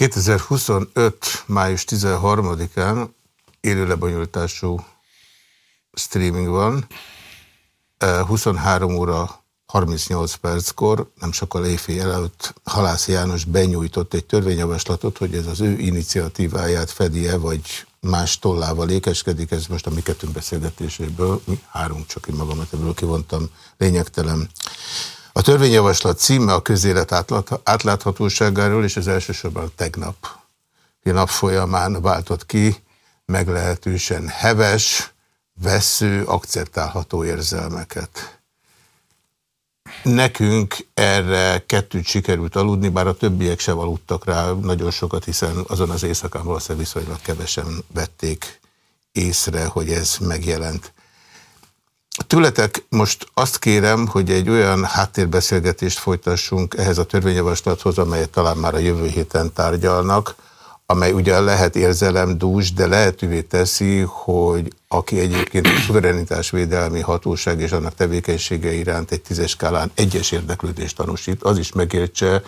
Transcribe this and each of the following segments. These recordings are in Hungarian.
2025. május 13-án élő lebonyolítású streaming van, 23 óra 38 perckor, nem sokkal éjfél előtt Halász János benyújtott egy törvényjavaslatot, hogy ez az ő iniciatíváját fedi-e, vagy más tollával lékeskedik, ez most a mi kettőnk beszélgetéséből, mi három, csak én magamat ebből kivontam, lényegtelen. A törvényjavaslat címe a közélet átláthatóságáról, és az elsősorban tegnap nap folyamán váltott ki meglehetősen heves, vesző, akceptálható érzelmeket. Nekünk erre kettőt sikerült aludni, bár a többiek sem aludtak rá nagyon sokat, hiszen azon az éjszakán valószínűleg viszonylag kevesen vették észre, hogy ez megjelent. Tületek most azt kérem, hogy egy olyan háttérbeszélgetést folytassunk ehhez a törvényjavaslathoz, amelyet talán már a jövő héten tárgyalnak, amely ugyan lehet érzelemdús, de lehetővé teszi, hogy aki egyébként a szuverenitásvédelmi hatóság és annak tevékenysége iránt egy tízes skálán egyes érdeklődést tanúsít, az is megértse,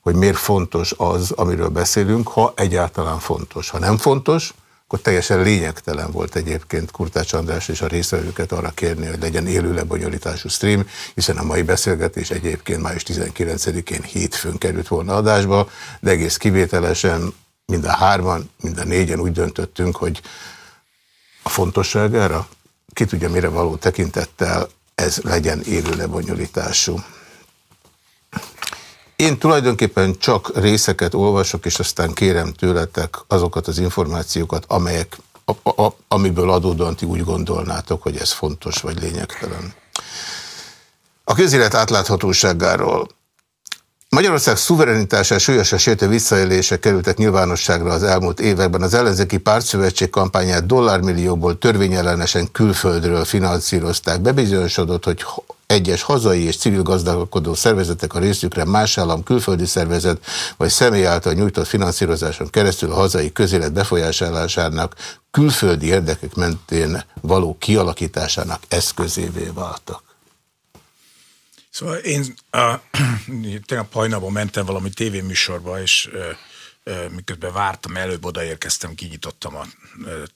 hogy miért fontos az, amiről beszélünk, ha egyáltalán fontos. Ha nem fontos, akkor teljesen lényegtelen volt egyébként Kurtács András és a részvevőket arra kérni, hogy legyen élő lebonyolítású stream, hiszen a mai beszélgetés egyébként május 19-én hétfőn került volna adásba, de egész kivételesen mind a hárman, mind a négyen úgy döntöttünk, hogy a fontosságára, ki tudja mire való tekintettel, ez legyen élő lebonyolítású. Én tulajdonképpen csak részeket olvasok, és aztán kérem tőletek azokat az információkat, amelyek, a, a, amiből adódóan ti úgy gondolnátok, hogy ez fontos vagy lényegtelen. A közélet átláthatóságáról Magyarország szuverenitása súlyosan sértő visszaélése kerültek nyilvánosságra az elmúlt években. Az ellenzéki pártszövetség kampányát dollármillióból törvényellenesen külföldről finanszírozták. Bebizonyosodott, hogy egyes hazai és civil gazdálkodó szervezetek a részükre más állam külföldi szervezet vagy személy által nyújtott finanszírozáson keresztül a hazai közélet befolyásolásának külföldi érdekek mentén való kialakításának eszközévé váltak. Szóval én a, tegnap hajnalban mentem valami tévéműsorba, és miközben vártam, előbb odaérkeztem, kinyitottam a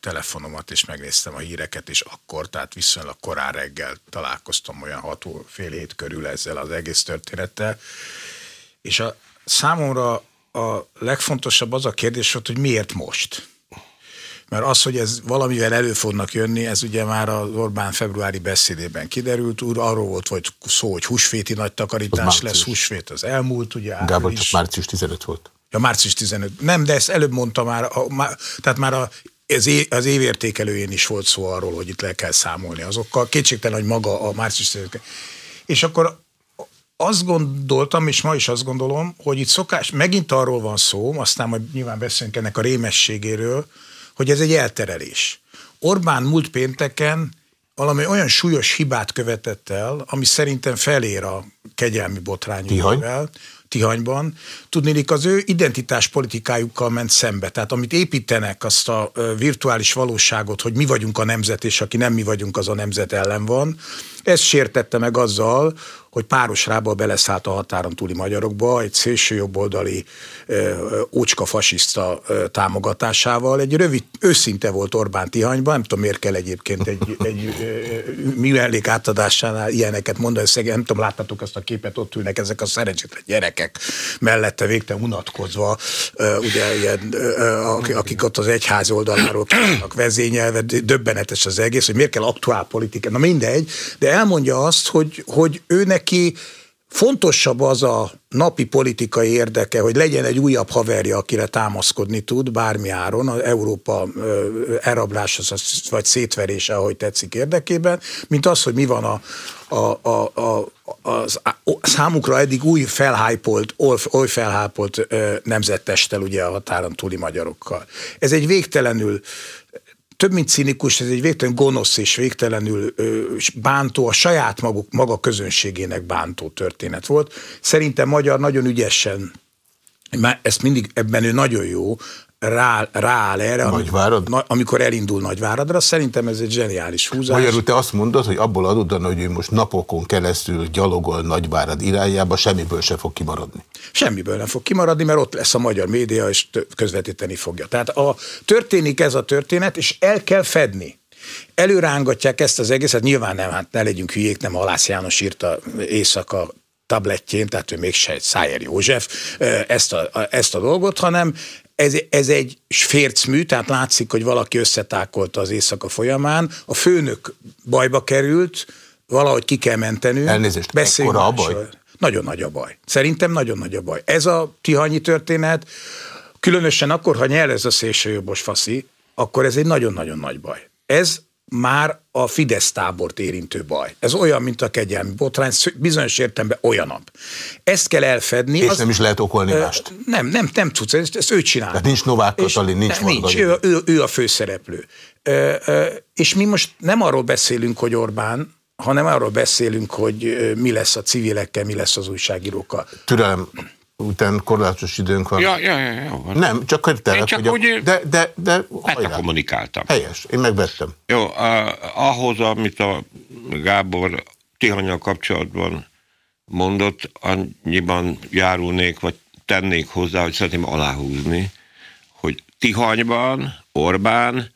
telefonomat, és megnéztem a híreket, és akkor, tehát viszonylag korán reggel találkoztam olyan hat fél hét körül ezzel az egész történettel. És a számomra a legfontosabb az a kérdés volt, hogy miért most? Mert az, hogy ez valamivel elő fognak jönni, ez ugye már az Orbán februári beszédében kiderült, úr, arról volt hogy szó, hogy húsvéti nagy takarítás lesz, húsvét az elmúlt, ugye. Gábor, csak március 15 volt. Ja, március 15. Nem, de ezt előbb mondta már, a, már tehát már a, ez é, az évértékelőjén is volt szó arról, hogy itt le kell számolni azokkal. Kétségtelen, hogy maga a március 15. És akkor azt gondoltam, és ma is azt gondolom, hogy itt szokás, megint arról van szó, aztán majd nyilván beszélünk ennek a rémességéről, hogy ez egy elterelés. Orbán múlt pénteken valami olyan súlyos hibát követett el, ami szerintem felér a kegyelmi botrányúval. Tihanyban. Tudnélik, az ő identitáspolitikájukkal ment szembe. Tehát amit építenek, azt a virtuális valóságot, hogy mi vagyunk a nemzet, és aki nem mi vagyunk, az a nemzet ellen van, ez sértette meg azzal, hogy párosrába beleszállt a határon túli magyarokba egy szélső jobboldali ócska fasiszta támogatásával. Egy rövid, őszinte volt Orbán Tihanyban, nem tudom miért kell egyébként egy, egy műellék átadásánál ilyeneket mondani, nem tudom, láttatok azt a képet, ott ülnek ezek a szerencsétlen gyerekek mellette végtelen unatkozva, ugye ilyen, akik ott az egyház oldaláról kívánnak vezényelve, döbbenetes az egész, hogy miért kell aktuál politika, na mindegy, de elmondja azt, hogy, hogy ő neki fontosabb az a napi politikai érdeke, hogy legyen egy újabb haverja, akire támaszkodni tud bármi áron, az Európa elrablása vagy szétverése, ahogy tetszik érdekében, mint az, hogy mi van a, a, a, a, az, a számukra eddig új felhájpolt, oly felhájpolt nemzettestel ugye a határon túli magyarokkal. Ez egy végtelenül több mint cinikus, ez egy végtelenül gonosz és végtelenül ö, bántó, a saját maguk, maga közönségének bántó történet volt. Szerintem Magyar nagyon ügyesen ezt mindig, ebben ő nagyon jó, rá, rááll erre, Nagyvárad? Ami, amikor elindul Nagyváradra, szerintem ez egy zseniális húzás. Magyarul te azt mondod, hogy abból adódóan, hogy ő most napokon keresztül gyalogol Nagyvárad irányába, semmiből se fog kimaradni. Semmiből nem fog kimaradni, mert ott lesz a magyar média, és közvetíteni fogja. Tehát a, történik ez a történet, és el kell fedni előrángatják ezt az egészet, nyilván nem, hát ne legyünk hülyék, nem Alász János írta éjszaka tablettjén, tehát ő mégse egy Szájer József ezt a, ezt a dolgot, hanem ez, ez egy fércmű, tehát látszik, hogy valaki összetákolta az éjszaka folyamán, a főnök bajba került, valahogy ki kell mentenünk. Elnézést, Beszéljünk a baj? Nagyon nagy a baj. Szerintem nagyon nagy a baj. Ez a tihanyi történet, különösen akkor, ha nyer ez a szélsőjobbos faszi, akkor ez egy nagyon-nagyon nagy baj. Ez már a Fidesz tábort érintő baj. Ez olyan, mint a kegyelmi botrány, bizonyos értelemben olyanabb. Ezt kell elfedni. És az, nem is lehet okolni ö, mást. Nem, nem, nem tudsz, ezt, ezt ő csinál. Tehát nincs Novák Katalin, nincs ne, Nincs, ő, ő, ő a főszereplő. Ö, ö, és mi most nem arról beszélünk, hogy Orbán, hanem arról beszélünk, hogy mi lesz a civilekkel, mi lesz az újságírókkal. Türelem, után korlátos időnk van. Ja, ja, ja, ja. Nem, csak hogy te, csak hogy a, de, de, de hajrá. kommunikáltam. Helyes, én megvettem. Jó, ahhoz, amit a Gábor Tihanyal kapcsolatban mondott, annyiban járulnék, vagy tennék hozzá, hogy szeretném aláhúzni, hogy Tihanyban Orbán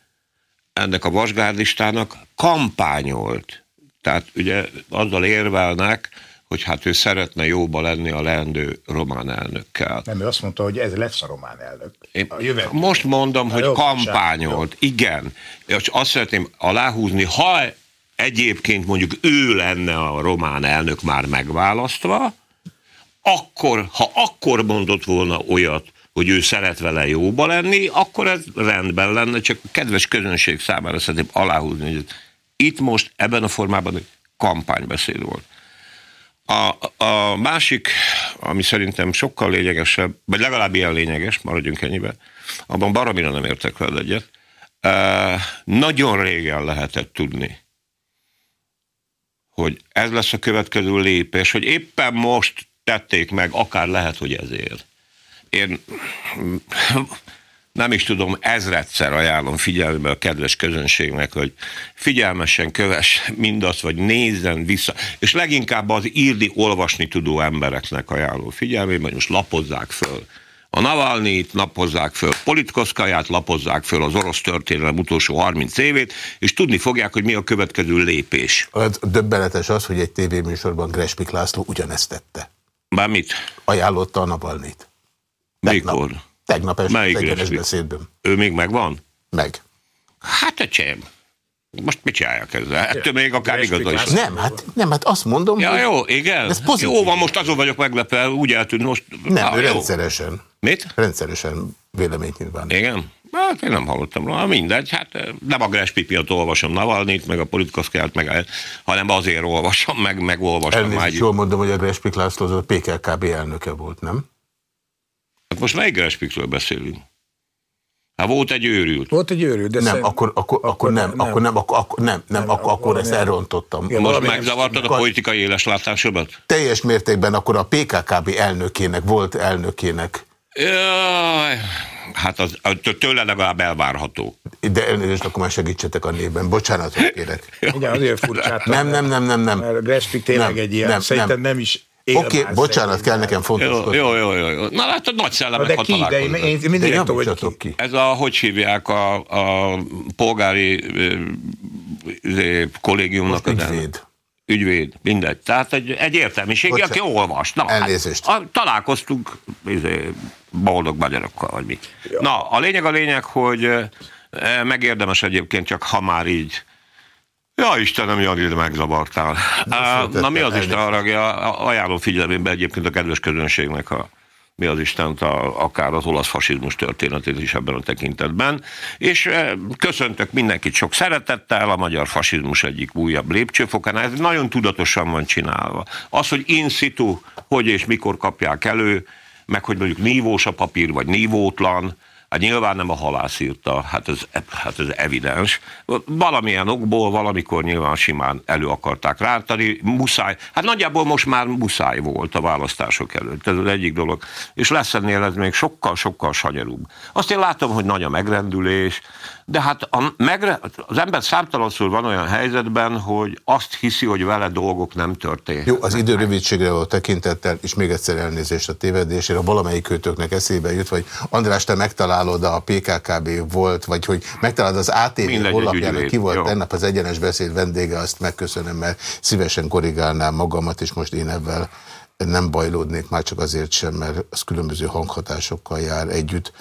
ennek a vasgárdistának kampányolt. Tehát ugye azzal érvelnek, hogy hát ő szeretne jóba lenni a leendő román elnökkel. Nem, ő azt mondta, hogy ez lesz a román elnök. Én a most mondom, a hogy kampányolt. Jó. Igen. És azt szeretném aláhúzni, ha egyébként mondjuk ő lenne a román elnök már megválasztva, akkor, ha akkor mondott volna olyat, hogy ő szeret vele jóba lenni, akkor ez rendben lenne, csak a kedves közönség számára szeretném aláhúzni, hogy itt most ebben a formában kampánybeszéd volt. A, a másik, ami szerintem sokkal lényegesebb, vagy legalább ilyen lényeges, maradjunk ennyiben, abban baromira nem értek vele egyet, e, nagyon régen lehetett tudni, hogy ez lesz a következő lépés, hogy éppen most tették meg, akár lehet, hogy ezért. Én nem is tudom, ezredszer ajánlom figyelme a kedves közönségnek, hogy figyelmesen kövess mindazt, vagy nézzen vissza, és leginkább az írni, olvasni tudó embereknek ajánlom figyelmébe, hogy most lapozzák föl a Navalnyit lapozzák föl, Politkoszkaját lapozzák föl az orosz történelem utolsó 30 évét, és tudni fogják, hogy mi a következő lépés. A döbbenetes az, hogy egy tévéműsorban Grespik László ugyanezt tette. Már mit? Ajánlotta a Navalnyit. Mikor? Tegnap este Melyik egyenes beszédben. Ő még megvan? Meg. Hát öcsém. Most mit csinálják ezzel? Ettől még akár igaza is. Nem, hát, nem, hát azt mondom, Ja, hogy jó, igen. Ez pozitív. Jó van, most azon vagyok meglepve, úgy eltűnt most. Nem, ah, ő rendszeresen. Mit? Rendszeresen véleményt nyilván. Igen? Hát én nem hallottam róla, mindegy, hát nem a Grespik miatt olvasom Navalnyit, meg a politikaszkát, meg, hanem azért olvasom, meg, meg olvasom. Elnézést, jól mondom, hogy a Grespik László az a PKKB elnöke volt, nem? Hát most melyik Grespikről beszélünk? Hát volt egy őrült. Volt egy őrült, de nem, szerint... akkor, akkor, akkor, nem, nem, akkor nem, akkor, akkor nem, nem, nem akkor, akkor ezt elrontottam. Igen, most megzavartad a politikai éles látásodat? Teljes mértékben akkor a PKKB elnökének, volt elnökének. Jaj, hát az, tőle legalább elvárható. De elnézést, akkor már segítsetek a névben. Bocsánatot kérek. Igen, azért furcsát. Nem, nem, nem, nem, nem. Mert Respik tényleg nem, egy ilyen. Nem, Szerintem nem, nem is Oké, okay, bocsánat, kell nekem fontos. Jó, jó, jó, jó. Na látod, nagy szellemek, de ki, de én, én mindig nem tudom, ki. Ez a, hogy hívják a, a polgári kollégiumnak Most ügyvéd. Ügyvéd, mindegy. Tehát egy, egy értelmiség, Bocsánat. aki olvas. Na, Elnézést. Hát, a, találkoztunk izé, boldog magyarokkal, vagy mi. Ja. Na, a lényeg a lényeg, hogy megérdemes egyébként, csak ha már így Ja, Istenem, Jani, de megzavartál. Na mi az Isten haragja? Ajánlom figyelmébe egyébként a kedves közönségnek a mi az Istent, a, akár az olasz fasizmus történetét is ebben a tekintetben. És köszöntök mindenkit sok szeretettel, a magyar fasizmus egyik újabb lépcsőfokán. Ez nagyon tudatosan van csinálva. Az, hogy in situ, hogy és mikor kapják elő, meg hogy mondjuk nívós a papír, vagy nívótlan, Hát nyilván nem a halász írta, hát ez, hát ez evidens. Valamilyen okból valamikor nyilván simán elő akarták rántani, muszáj, hát nagyjából most már muszáj volt a választások előtt, ez az egyik dolog. És lesz ennél ez még sokkal-sokkal sanyarúbb. Azt én látom, hogy nagy a megrendülés, de hát a megre, az ember számtalanszor van olyan helyzetben, hogy azt hiszi, hogy vele dolgok nem történnek. Jó, az idő rövidségre a tekintettel, és még egyszer elnézést a tévedésére, valamelyik őtöknek eszébe jut, vagy András, te megtalálod a PKKB volt, vagy hogy megtalálod az ATV honlapján, ki volt tennap az egyenes beszéd vendége, azt megköszönöm, mert szívesen korrigálnám magamat, és most én ebben nem bajlódnék, már csak azért sem, mert az különböző hanghatásokkal jár együtt.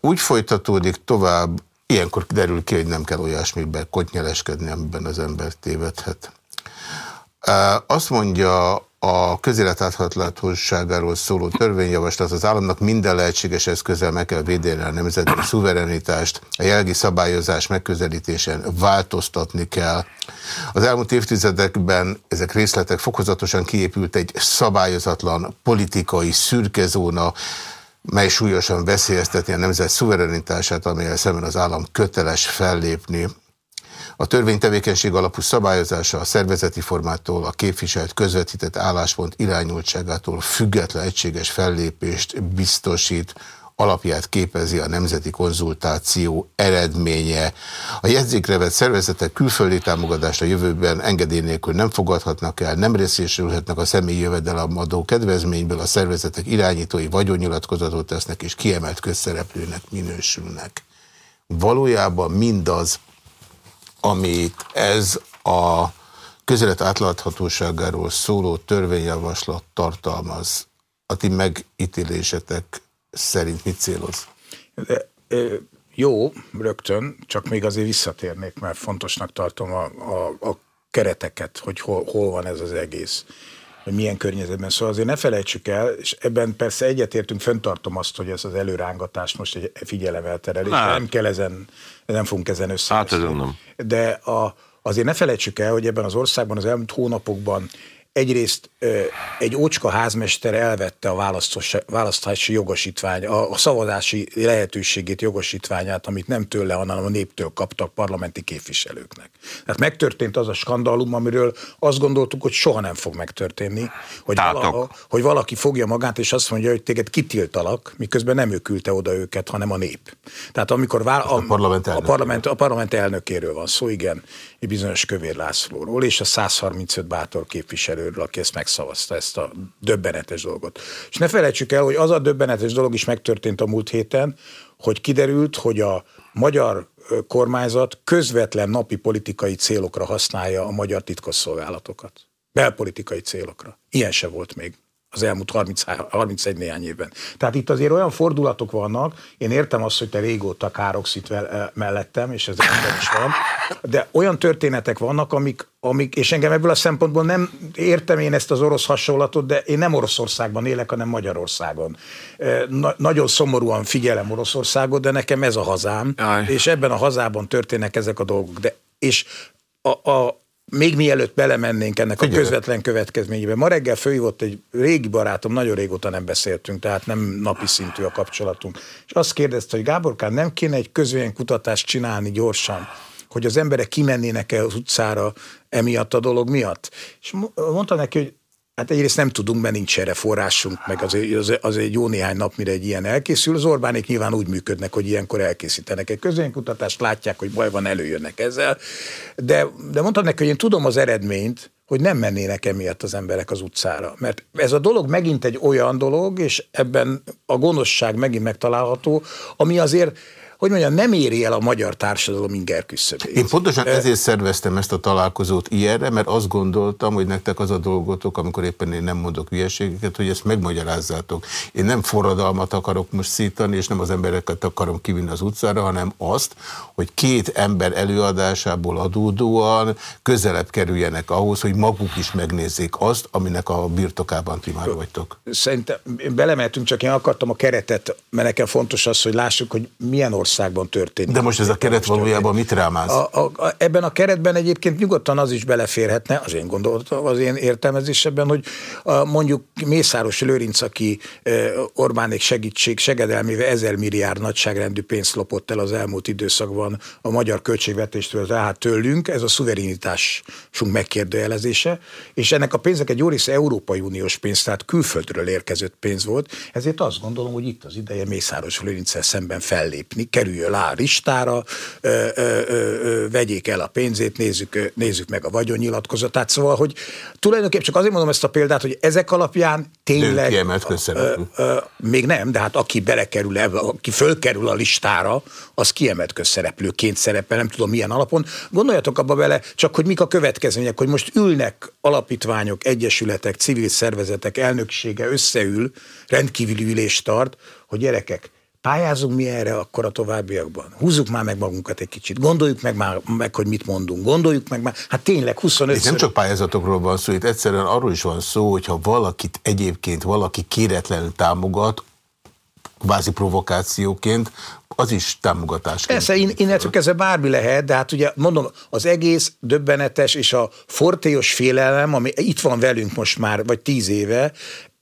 Úgy folytatódik tovább, ilyenkor derül ki, hogy nem kell olyasmiben kotnyeleskedni, amiben az ember tévedhet. Azt mondja a közéletáthatlatosságáról szóló törvényjavaslat az államnak minden lehetséges eszközzel meg kell védeni a nemzeti szuverenitást, a jelgi szabályozás megközelítésen változtatni kell. Az elmúlt évtizedekben ezek részletek fokozatosan kiépült egy szabályozatlan politikai szürkezóna, mely súlyosan veszélyezteti a nemzet szuverenitását, amelyel szemben az állam köteles fellépni. A törvénytevékenység alapú szabályozása a szervezeti formától, a képviselt közvetített álláspont irányultságától független egységes fellépést biztosít, alapját képezi a nemzeti konzultáció eredménye. A jegyzékre vett szervezetek külföldi támogatást a jövőben engedély nélkül nem fogadhatnak el, nem részésülhetnek a személyi jövedelemadó kedvezményből, a szervezetek irányítói vagyonnyilatkozatot tesznek és kiemelt közszereplőnek minősülnek. Valójában mindaz, amit ez a közélet átláthatóságáról szóló törvényjavaslat tartalmaz, a ti megítélésetek szerint mit céloz? De, jó, rögtön, csak még azért visszatérnék, mert fontosnak tartom a, a, a kereteket, hogy hol, hol van ez az egész hogy milyen környezetben. Szóval azért ne felejtsük el, és ebben persze egyetértünk, föntartom azt, hogy ez az előrángatás most egy figyelemelterelés, hát. nem kell ezen, nem fogunk ezen össze. Hát ez nem. De a, azért ne felejtsük el, hogy ebben az országban az elmúlt hónapokban egyrészt egy ócska házmester elvette a választási jogosítvány, a szavazási lehetőségét, jogosítványát, amit nem tőle, hanem a néptől kaptak parlamenti képviselőknek. Tehát megtörtént az a skandalum, amiről azt gondoltuk, hogy soha nem fog megtörténni, hogy, vala, hogy valaki fogja magát, és azt mondja, hogy téged kitiltalak, miközben nem ő küldte oda őket, hanem a nép. Tehát amikor vál, a, a, parlament a, parlament, a parlament elnökéről van szó, igen, egy bizonyos Kövér Lászlóról, és a 135 bátor képviselőről, aki ezt megszavazta, ezt a döbbenetes dolgot. És ne felejtsük el, hogy az a döbbenetes dolog is megtörtént a múlt héten, hogy kiderült, hogy a magyar kormányzat közvetlen napi politikai célokra használja a magyar titkosszolgálatokat. Belpolitikai célokra. Ilyen se volt még az elmúlt 30, 31 néhány évben. Tehát itt azért olyan fordulatok vannak, én értem azt, hogy te régóta károgsz itt mellettem, és ez ember is van, de olyan történetek vannak, amik, amik, és engem ebből a szempontból nem értem én ezt az orosz hasonlatot, de én nem Oroszországban élek, hanem Magyarországon. Na, nagyon szomorúan figyelem Oroszországot, de nekem ez a hazám, Aj. és ebben a hazában történnek ezek a dolgok. De, és a, a, még mielőtt belemennénk ennek Figyelj. a közvetlen következményébe. Ma reggel főhívott egy régi barátom, nagyon régóta nem beszéltünk, tehát nem napi szintű a kapcsolatunk. És azt kérdezte, hogy Gáborkán nem kéne egy közvélemény kutatást csinálni gyorsan, hogy az emberek kimennének el az utcára emiatt a dolog miatt. És mondta neki, hogy Hát egyrészt nem tudunk, mert nincs erre forrásunk, meg az, az, az egy jó néhány nap, mire egy ilyen elkészül. Az Orbánék nyilván úgy működnek, hogy ilyenkor elkészítenek egy közönkutatást, látják, hogy baj van, előjönnek ezzel. De, de mondtam neki, hogy én tudom az eredményt, hogy nem mennének emiatt az emberek az utcára. Mert ez a dolog megint egy olyan dolog, és ebben a gonoszság megint megtalálható, ami azért hogy mondjam, nem éri el a magyar társadalom inger küszöbét. Én pontosan ezért szerveztem ezt a találkozót ilyenre, mert azt gondoltam, hogy nektek az a dolgotok, amikor éppen én nem mondok hülyeségeket, hogy ezt megmagyarázzátok. Én nem forradalmat akarok most szítani, és nem az embereket akarom kivinni az utcára, hanem azt, hogy két ember előadásából adódóan közelebb kerüljenek ahhoz, hogy maguk is megnézzék azt, aminek a birtokában ti már vagytok. Szerintem belemeltünk, csak én akartam a keretet, mert nekem fontos az, hogy lássuk, hogy milyen ország országban történik. De most ez a keret valójában mit rámáz? A, a, a, ebben a keretben egyébként nyugodtan az is beleférhetne, az én gondolatom, az én értelmezésebben, hogy a, mondjuk Mészáros Lőrinc, aki e, Orbánék segítség segedelmével ezer milliárd nagyságrendű pénzt lopott el az elmúlt időszakban a magyar költségvetéstől, tehát tőlünk, ez a szuverenitásunk megkérdőjelezése, és ennek a pénzek egy jó része Európai Uniós pénz, tehát külföldről érkezett pénz volt, ezért azt gondolom, hogy itt az ideje Mészáros Lőrinccel szemben fellépni, kerüljön lá a listára, ö, ö, ö, vegyék el a pénzét, nézzük, nézzük meg a vagyonnyilatkozatát. Szóval, hogy tulajdonképpen csak azért mondom ezt a példát, hogy ezek alapján tényleg... Ö, ö, még nem, de hát aki belekerül, aki fölkerül a listára, az kiemelt közszereplőként szerepel, nem tudom milyen alapon. Gondoljatok abba bele, csak hogy mik a következmények, hogy most ülnek alapítványok, egyesületek, civil szervezetek elnöksége összeül, rendkívüli ülést tart, hogy gyerekek, pályázunk mi erre akkor a továbbiakban? Húzzuk már meg magunkat egy kicsit, gondoljuk meg már meg, hogy mit mondunk, gondoljuk meg már, hát tényleg 25 Itt nem csak pályázatokról van szó, itt egyszerűen arról is van szó, hogyha valakit egyébként valaki kéretlenül támogat, kvázi provokációként, az is támogatás. Persze, in, innentől kezdve bármi lehet, de hát ugye mondom, az egész döbbenetes és a fortéos félelem, ami itt van velünk most már, vagy tíz éve,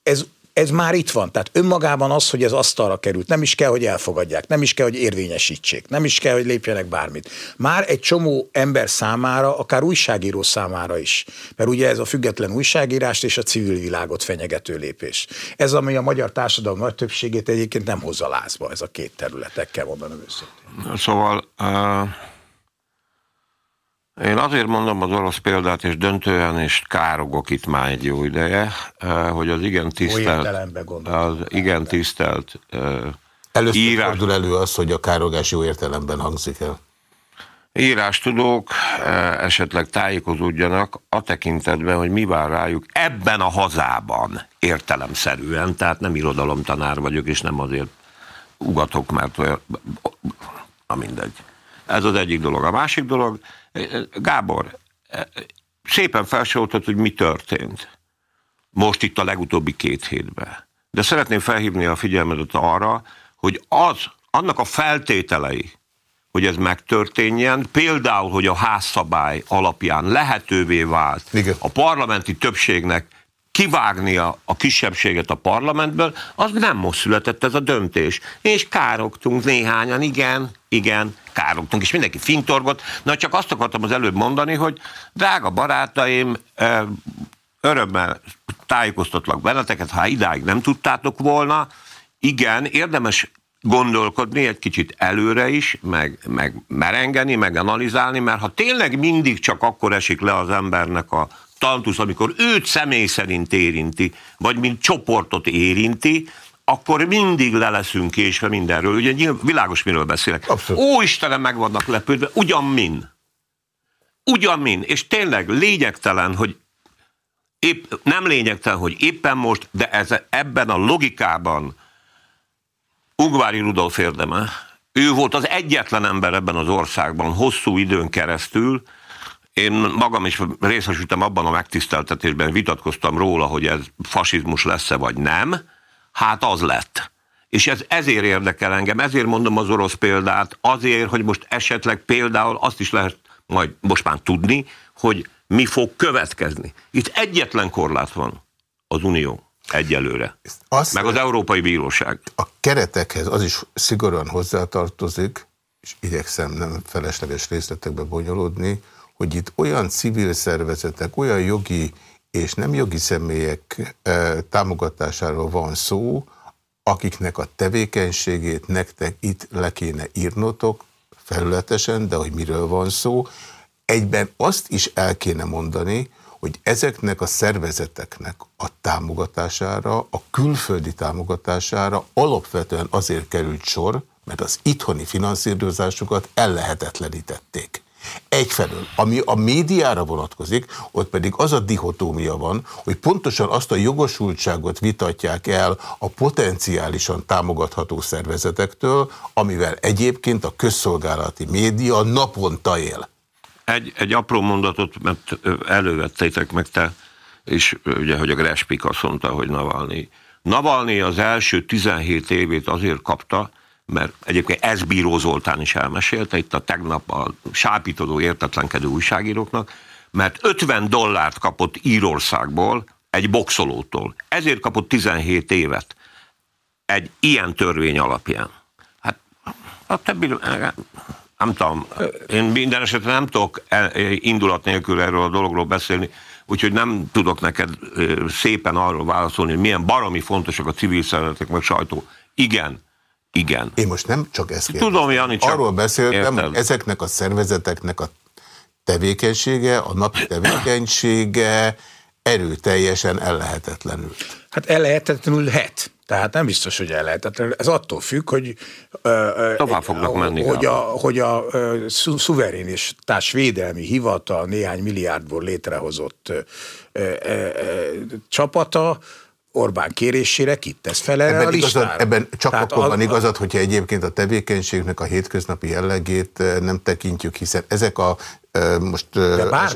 ez ez már itt van. Tehát önmagában az, hogy ez asztalra került, nem is kell, hogy elfogadják, nem is kell, hogy érvényesítsék, nem is kell, hogy lépjenek bármit. Már egy csomó ember számára, akár újságíró számára is, mert ugye ez a független újságírást és a civil világot fenyegető lépés. Ez, ami a magyar társadalom nagy többségét egyébként nem hozza lázba, ez a két területekkel mondanom őszintén. Szóval uh én azért mondom az orosz példát, és döntően is károgok itt már egy jó ideje, eh, hogy az igen tisztelt, az igen tisztelt uh, Először írás... fordul elő az, hogy a károgás jó értelemben hangzik el. Írástudók eh, esetleg tájékozódjanak a tekintetben, hogy mi vár rájuk ebben a hazában értelemszerűen, tehát nem irodalomtanár vagyok, és nem azért ugatok, mert olyan, na mindegy. Ez az egyik dolog. A másik dolog, Gábor, szépen felsoroltad, hogy mi történt most itt a legutóbbi két hétben. De szeretném felhívni a figyelmedet arra, hogy az, annak a feltételei, hogy ez megtörténjen, például, hogy a házszabály alapján lehetővé vált Igen. a parlamenti többségnek kivágnia a kisebbséget a parlamentből, az nem most született ez a döntés. És károgtunk néhányan, igen, igen, károgtunk, és mindenki fintorgott. Na, csak azt akartam az előbb mondani, hogy drága barátaim, örömmel tájékoztatlak benneteket, ha idáig nem tudtátok volna, igen, érdemes gondolkodni egy kicsit előre is, meg, meg merengeni, meg analizálni, mert ha tényleg mindig csak akkor esik le az embernek a tantusz, amikor őt személy szerint érinti, vagy mint csoportot érinti, akkor mindig le leszünk késve mindenről. Ugye világos, miről beszélek. Abszolút. Ó, Istenem, meg vannak lepődve, ugyan min. Ugyan min. És tényleg lényegtelen, hogy épp, nem lényegtelen, hogy éppen most, de ez, ebben a logikában Ugvári Rudolf érdeme, ő volt az egyetlen ember ebben az országban hosszú időn keresztül, én magam is részesültem abban a megtiszteltetésben, vitatkoztam róla, hogy ez fasizmus lesz-e vagy nem, hát az lett. És ez ezért érdekel engem, ezért mondom az orosz példát, azért, hogy most esetleg például azt is lehet majd most már tudni, hogy mi fog következni. Itt egyetlen korlát van, az Unió egyelőre. Azt meg az Európai Bíróság. A keretekhez az is szigorúan hozzátartozik, és igyekszem nem felesleges részletekbe bonyolódni, hogy itt olyan civil szervezetek, olyan jogi és nem jogi személyek támogatásáról van szó, akiknek a tevékenységét nektek itt le kéne írnotok, felületesen, de hogy miről van szó, egyben azt is el kéne mondani, hogy ezeknek a szervezeteknek a támogatására, a külföldi támogatására alapvetően azért került sor, mert az itthoni finanszírozásukat ellehetetlenítették. Egyfelől, ami a médiára vonatkozik, ott pedig az a dihotómia van, hogy pontosan azt a jogosultságot vitatják el a potenciálisan támogatható szervezetektől, amivel egyébként a közszolgálati média naponta él. Egy, egy apró mondatot, mert elővettétek meg te, és ugye, hogy a Grespik azt mondta, hogy Navalnyi. Navalnyi az első 17 évét azért kapta, mert egyébként ez Bíró Zoltán is elmesélte, itt a tegnap a sápítodó értetlenkedő újságíróknak, mert 50 dollárt kapott Írországból egy boxolótól. Ezért kapott 17 évet egy ilyen törvény alapján. Hát a többi, nem tudom, én minden esetben nem tudok indulat nélkül erről a dologról beszélni, úgyhogy nem tudok neked szépen arról válaszolni, hogy milyen baromi fontosak a civil szervezetek, meg sajtó. Igen, igen. Én most nem csak ezt kérdezem. Tudom, Jani, csak Arról beszéltem, értem. hogy ezeknek a szervezeteknek a tevékenysége, a napi tevékenysége erőteljesen ellehetetlenült. Hát ellehetetlenülhet. Tehát nem biztos, hogy el lehet. Tehát ez attól függ, hogy, Tovább fognak menni. Hogy a, hogy a szuverénistás védelmi hivatal néhány milliárdból létrehozott ö, ö, ö, csapata Orbán kérésére kit tesz fel erre ebben a listára. Igazad, ebben csak Tehát akkor van igazad, hogyha egyébként a tevékenységnek a hétköznapi jellegét nem tekintjük, hiszen ezek a most,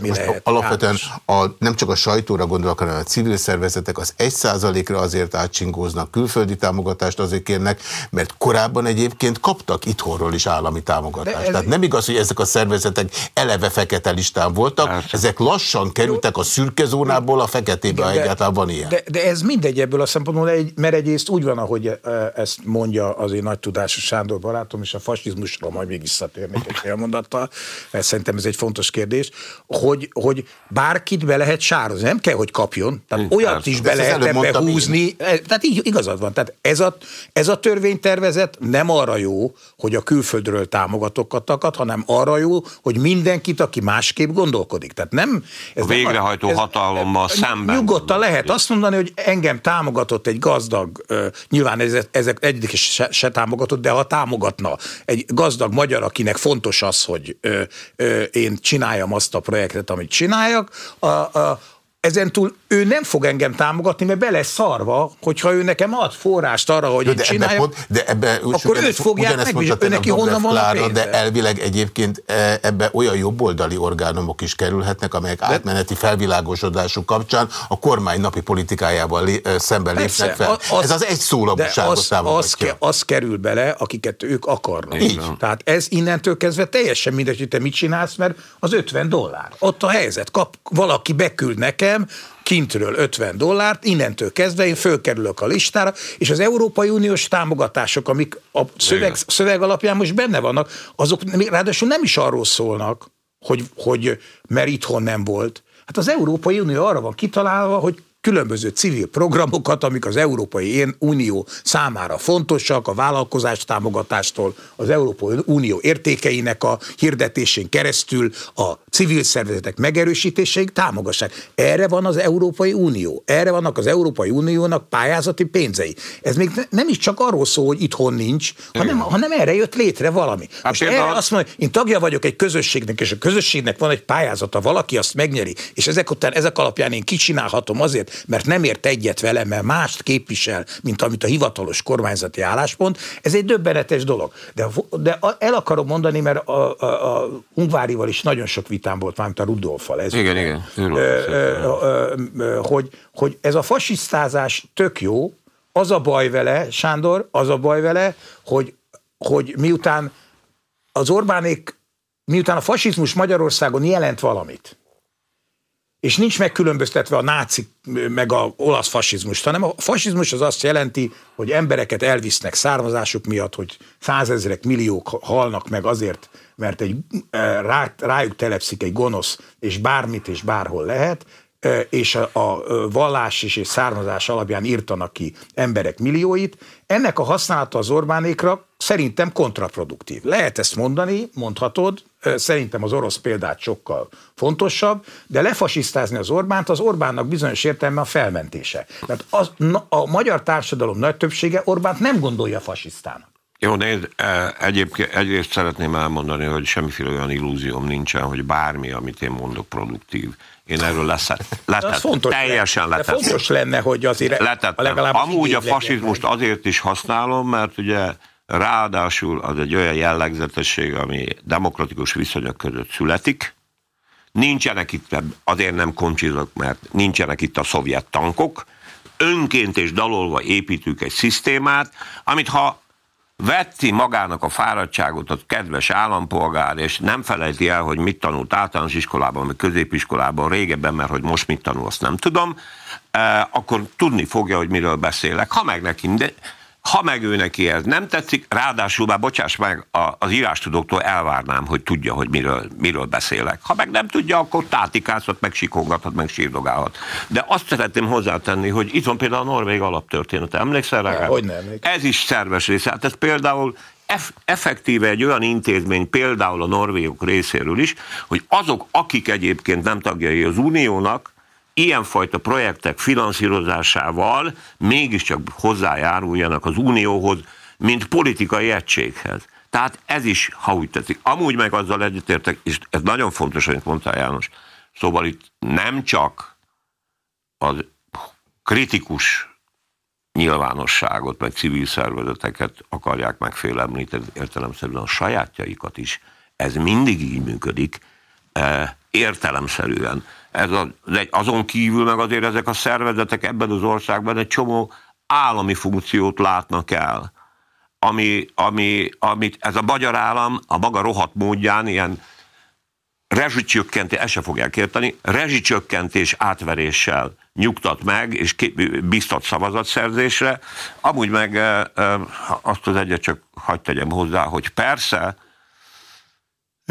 most lehet, alapvetően a, nem csak a sajtóra gondolok, hanem a civil szervezetek az egy százalékra azért átcsingóznak, külföldi támogatást azért kérnek, mert korábban egyébként kaptak itthonról is állami támogatást. Ez... Tehát nem igaz, hogy ezek a szervezetek eleve fekete listán voltak, hát. ezek lassan kerültek a szürke zónából a feketébe, ha egyáltalán van ilyen. De, de ez mindegy ebből a szempontból, mert egyrészt úgy van, ahogy ezt mondja az én nagy tudású Sándor barátom, és a fasizmusra majd még visszatérnék egy elmondattal, mert szerintem ez egy fontos kérdés, hogy, hogy bárkit be lehet sározni. Nem kell, hogy kapjon. Tehát hm, olyat is be lehet ebbe húzni. Én. Tehát így igazad van. Tehát ez a, ez a törvénytervezet nem arra jó, hogy a külföldről támogatokat akad, hanem arra jó, hogy mindenkit, aki másképp gondolkodik. Tehát nem... Ez a végrehajtó nem, ez, hatalommal ez, szemben. Nyugodtan lehet azt mondani, hogy engem támogatott egy gazdag, nyilván ezek, ezek egyik se, se támogatott, de ha támogatna egy gazdag magyar, akinek fontos az, hogy ö, ö, én én csináljam azt a projektet, amit csináljak, a, a, ezen túl ő nem fog engem támogatni, mert bele szarva, hogyha ő nekem ad forrást arra, hogy én csináljam, ebbe, de ebbe, akkor őt fogják meg, ő neki honnan van a De elvileg egyébként e, ebbe olyan jobboldali orgánumok is kerülhetnek, amelyek de, átmeneti felvilágosodásuk kapcsán a kormány napi politikájával lé, e, szemben persze, lépnek fel. Az, Ez az egy szólapúságot az, az, ke, az kerül bele, akiket ők akarnak. Így. Tehát ez innentől kezdve teljesen mindegy, hogy te mit csinálsz, mert az 50 dollár. Ott a helyzet. Kap, valaki beküld nekem, nekem kintről 50 dollárt, innentől kezdve én fölkerülök a listára, és az Európai Uniós támogatások, amik a szöveg, szöveg alapján most benne vannak, azok ráadásul nem is arról szólnak, hogy, hogy mert itthon nem volt. Hát az Európai Unió arra van kitalálva, hogy különböző civil programokat, amik az Európai Unió számára fontosak, a vállalkozás támogatástól, az Európai Unió értékeinek a hirdetésén keresztül a civil szervezetek megerősítéséig támogassák. Erre van az Európai Unió, erre vannak az Európai Uniónak pályázati pénzei. Ez még nem is csak arról szól, hogy itthon nincs, hanem, hanem erre jött létre valami. Hát Most például... erre azt mondja, én tagja vagyok egy közösségnek, és a közösségnek van egy pályázata, valaki azt megnyeri, és ezek után ezek alapján én kicsinálhatom azért, mert nem ért egyet vele, mert mást képvisel, mint amit a hivatalos kormányzati álláspont, ez egy döbbenetes dolog. De, de el akarom mondani, mert a, a, a Ungvárival is nagyon sok vitám volt, mármint a Rudolfal. Ez igen, igen. Ö, ö, ö, hogy, hogy ez a fasisztázás tök jó, az a baj vele, Sándor, az a baj vele, hogy, hogy miután az Orbánék, miután a fasizmus Magyarországon jelent valamit, és nincs megkülönböztetve a náci meg a olasz fasizmus, hanem a fasizmus az azt jelenti, hogy embereket elvisznek származásuk miatt, hogy százezrek, milliók halnak meg azért, mert egy, rá, rájuk telepszik egy gonosz, és bármit és bárhol lehet, és a, a vallás és származás alapján írtanak ki emberek millióit. Ennek a használata az Orbánékra szerintem kontraproduktív. Lehet ezt mondani, mondhatod, szerintem az orosz példát sokkal fontosabb, de lefasisztázni az Orbánt, az Orbánnak bizonyos értelme a felmentése. Mert az, a magyar társadalom nagy többsége Orbánt nem gondolja fasisztának. Jó, nézd, egyébként egyrészt szeretném elmondani, hogy semmiféle olyan illúzióm nincsen, hogy bármi, amit én mondok, produktív. Én erről leszek. Letett, fontos teljesen lenne, letett. fontos lenne, hogy azért letettem. legalább Amúgy a fasizmust azért is használom, mert ugye ráadásul az egy olyan jellegzetesség, ami demokratikus viszonyok között születik. Nincsenek itt, azért nem koncsizok, mert nincsenek itt a szovjet tankok. Önként és dalolva építünk egy szisztémát, amit ha vetti magának a fáradtságot a kedves állampolgár, és nem felejti el, hogy mit tanult általános iskolában, vagy középiskolában régebben, mert hogy most mit tanul, azt nem tudom, akkor tudni fogja, hogy miről beszélek. Ha meg neki, de ha meg ő neki ez nem tetszik, ráadásul már bocsáss meg, az írástudóktól elvárnám, hogy tudja, hogy miről, miről beszélek. Ha meg nem tudja, akkor tátikázhat, meg sikongathat, meg sírdogálhat. De azt szeretném hozzátenni, hogy itt van például a Norvég alaptörténete. Emlékszel rá? Hogy nem. Ez is szerves része. Hát ez például eff- effektíve egy olyan intézmény, például a norvégok részéről is, hogy azok, akik egyébként nem tagjai az uniónak, ilyenfajta projektek finanszírozásával mégiscsak hozzájáruljanak az unióhoz, mint politikai egységhez. Tehát ez is, ha úgy tetszik. Amúgy meg azzal egyetértek, és ez nagyon fontos, amit mondtál János. Szóval itt nem csak az kritikus nyilvánosságot, meg civil szervezeteket akarják megfélemlíteni, értelemszerűen a sajátjaikat is. Ez mindig így működik, értelemszerűen ez az, azon kívül meg azért ezek a szervezetek ebben az országban egy csomó állami funkciót látnak el, ami, ami, amit ez a magyar állam a maga rohadt módján ilyen rezsicsökkentés, ezt se fogják érteni, rezsicsökkentés átveréssel nyugtat meg, és biztat szavazatszerzésre. Amúgy meg azt az egyet csak hagyd tegyem hozzá, hogy persze,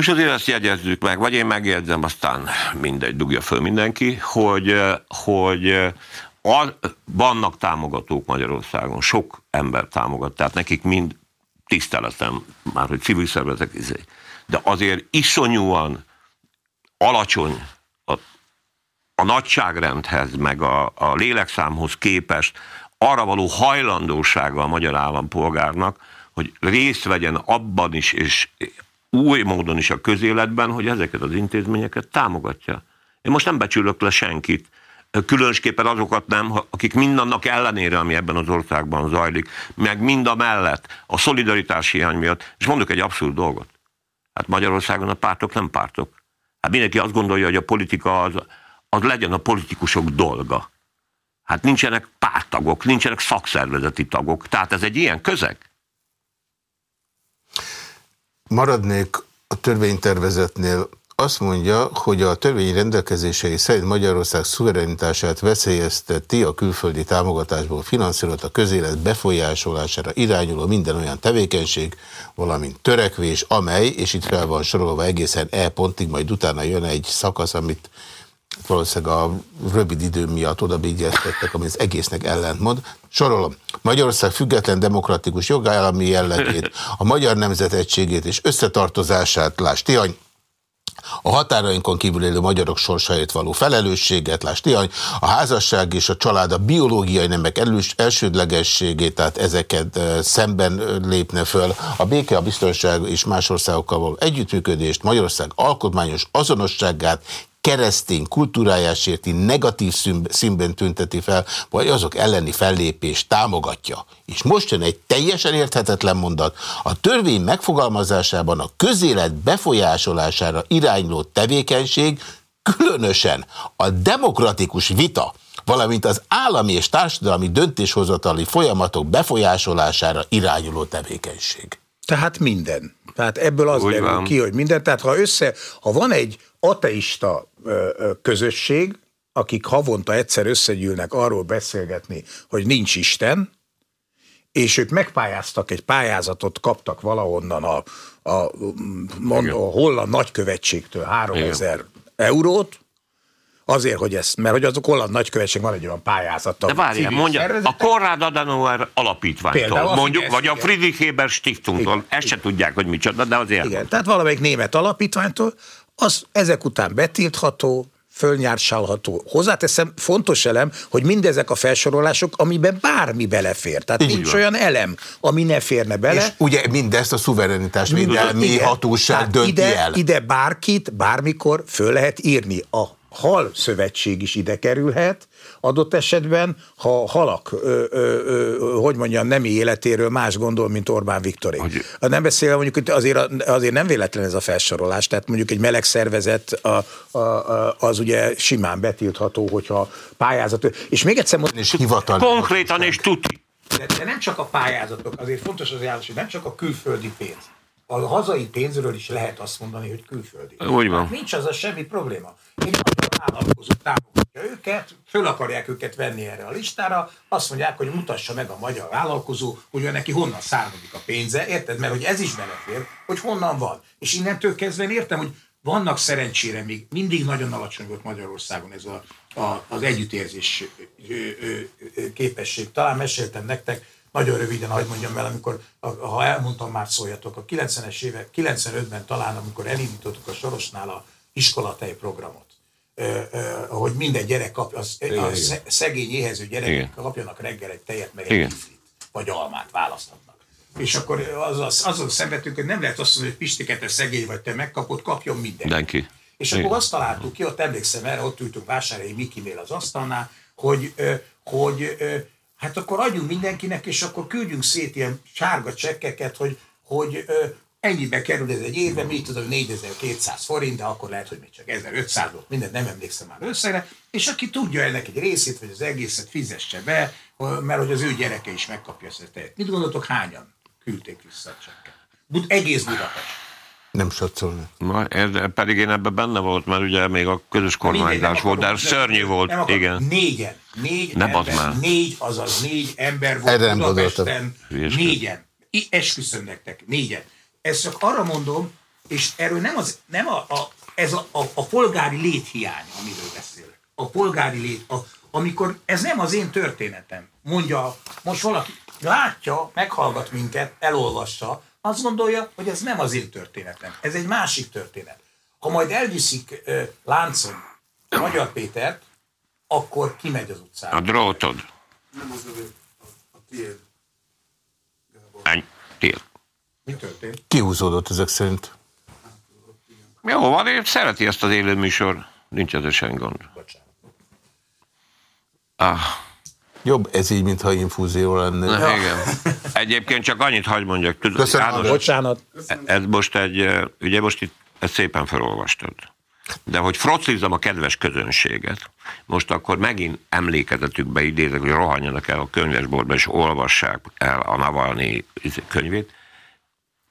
és azért ezt jegyezzük meg, vagy én megjegyzem, aztán mindegy, dugja föl mindenki, hogy, hogy a, vannak támogatók Magyarországon, sok ember támogat, tehát nekik mind tiszteletem, már hogy civil szervezetek, izé. de azért iszonyúan alacsony a, a nagyságrendhez, meg a, a lélekszámhoz képest arra való hajlandósága a magyar állampolgárnak, hogy részt vegyen abban is, és új módon is a közéletben, hogy ezeket az intézményeket támogatja. Én most nem becsülök le senkit, különösképpen azokat nem, akik mindannak ellenére, ami ebben az országban zajlik, meg mind a mellett, a szolidaritás hiány miatt, és mondok egy abszurd dolgot. Hát Magyarországon a pártok nem pártok. Hát mindenki azt gondolja, hogy a politika az, az legyen a politikusok dolga. Hát nincsenek pártagok, nincsenek szakszervezeti tagok. Tehát ez egy ilyen közeg. Maradnék a törvénytervezetnél. Azt mondja, hogy a törvény rendelkezései szerint Magyarország szuverenitását veszélyezteti a külföldi támogatásból finanszírozott a közélet befolyásolására irányuló minden olyan tevékenység, valamint törekvés, amely, és itt fel van sorolva egészen E pontig, majd utána jön egy szakasz, amit valószínűleg a rövid idő miatt oda bigyeztettek, ami az egésznek ellentmond. Sorolom. Magyarország független demokratikus jogállami jellegét, a magyar nemzet egységét és összetartozását, láss Tihany, a határainkon kívül élő magyarok sorsáért való felelősséget, láss Tihany, a házasság és a család a biológiai nemek elős, elsődlegességét, tehát ezeket szemben lépne föl, a béke, a biztonság és más országokkal való együttműködést, Magyarország alkotmányos azonosságát, keresztény kultúráját sérti, negatív színben tünteti fel, vagy azok elleni fellépést támogatja. És most jön egy teljesen érthetetlen mondat. A törvény megfogalmazásában a közélet befolyásolására irányló tevékenység különösen a demokratikus vita, valamint az állami és társadalmi döntéshozatali folyamatok befolyásolására irányuló tevékenység. Tehát minden. Tehát ebből az derül ki, hogy minden. Tehát ha össze, ha van egy ateista közösség, akik havonta egyszer összegyűlnek arról beszélgetni, hogy nincs Isten, és ők megpályáztak egy pályázatot, kaptak valahonnan a, a, a, a holland nagykövetségtől 3000 Igen. eurót, Azért, hogy ezt, mert hogy azok holland nagykövetség van egy olyan pályázata. De várjál, mondja, a Konrad Adenauer alapítványtól, Például mondjuk, vagy a Friedrich Heber Stiftungtól, ezt se tudják, hogy micsoda, de azért. Igen, tehát valamelyik német alapítványtól, az ezek után betiltható, fölnyársálható. Hozzáteszem, fontos elem, hogy mindezek a felsorolások, amiben bármi belefér. Tehát Így nincs van. olyan elem, ami ne férne bele. És ugye mindezt a szuverenitás védelmi hatóság dönti ide, el. Ide bárkit, bármikor föl lehet írni. A hal szövetség is ide kerülhet, adott esetben, ha halak, ö, ö, ö, hogy mondjam, nemi életéről más gondol, mint Orbán Viktoré. Hogy... Nem beszélve mondjuk, azért, azért nem véletlen ez a felsorolás, tehát mondjuk egy meleg szervezet a, a, a, az ugye simán betiltható, hogyha pályázat. És még egyszer mondom, és hivatal. Konkrétan és tuti. De, de nem csak a pályázatok, azért fontos az ajánlás, hogy nem csak a külföldi pénz. A hazai pénzről is lehet azt mondani, hogy külföldi. Úgy van. Hát nincs az a semmi probléma. Magyar vállalkozó támogatja őket, föl akarják őket venni erre a listára, azt mondják, hogy mutassa meg a magyar vállalkozó, hogy ő neki honnan származik a pénze, érted? Mert hogy ez is belefér, hogy honnan van. És innentől kezdve értem, hogy vannak szerencsére még mindig nagyon alacsony volt Magyarországon ez a, a, az együttérzés képesség. Talán meséltem nektek, nagyon röviden, ahogy mondjam el, amikor, ha elmondtam, már szóljatok, a 90-es évek, 95-ben talán, amikor elindítottuk a Sorosnál a iskolatej programot, hogy minden gyerek kap, az, a szegény éhező gyerekek Igen. kapjanak reggel egy tejet, meg egy kiflit, vagy almát választhatnak. És akkor azzal, azzal szembetünk, hogy nem lehet azt mondani, hogy Pistike, te szegény vagy, te megkapod, kapjon mindenki. Mindenki. És Igen. akkor azt találtuk ki, ott emlékszem erre, ott ültünk vásárhelyi Mikinél az asztalnál, hogy, hogy hát akkor adjunk mindenkinek, és akkor küldjünk szét ilyen sárga csekkeket, hogy, hogy ennyibe kerül ez egy évben, mit tudom, 4200 forint, de akkor lehet, hogy még csak 1500 volt, mindent nem emlékszem már összegre, és aki tudja ennek egy részét, vagy az egészet fizesse be, mert hogy az ő gyereke is megkapja ezt a tejet. Mit gondoltok, hányan küldték vissza a csekket? Bud- egész Budapest. Nem satszolni. Na, pedig én ebben benne volt, mert ugye még a közös kormányzás volt, de szörnyű volt. Nem igen. Négyen. Négy nem ember, már. Négy, azaz négy ember volt Erre Budapesten. Négyen. Esküszöm nektek, négyen. Ezt csak arra mondom, és erről nem, az, nem a, a, ez a, a, a polgári léthiány, amiről beszélek. A polgári lét, a, amikor ez nem az én történetem. Mondja, most valaki látja, meghallgat minket, elolvassa, azt gondolja, hogy ez nem az én történetem, ez egy másik történet. Ha majd elviszik uh, láncon Magyar Pétert, akkor kimegy az utcára. A drótod. Nem az övé, a, a tiéd. Ennyi, tiéd. Mi történt? Kihúzódott ezek szerint. Jó, van, én szereti ezt az élő műsor. Nincs ez semmi gond. Bocsánat. Ah. Jobb ez így, mintha infúzió lenne. Na, ja. igen. Egyébként csak annyit hagy mondjak. Tudod, Köszönöm, János, bocsánat. Ez most egy, ugye most itt ezt szépen felolvastad. De hogy frocizom a kedves közönséget, most akkor megint emlékezetükbe idézek, hogy rohanjanak el a könyvesboltba, és olvassák el a Navalnyi könyvét.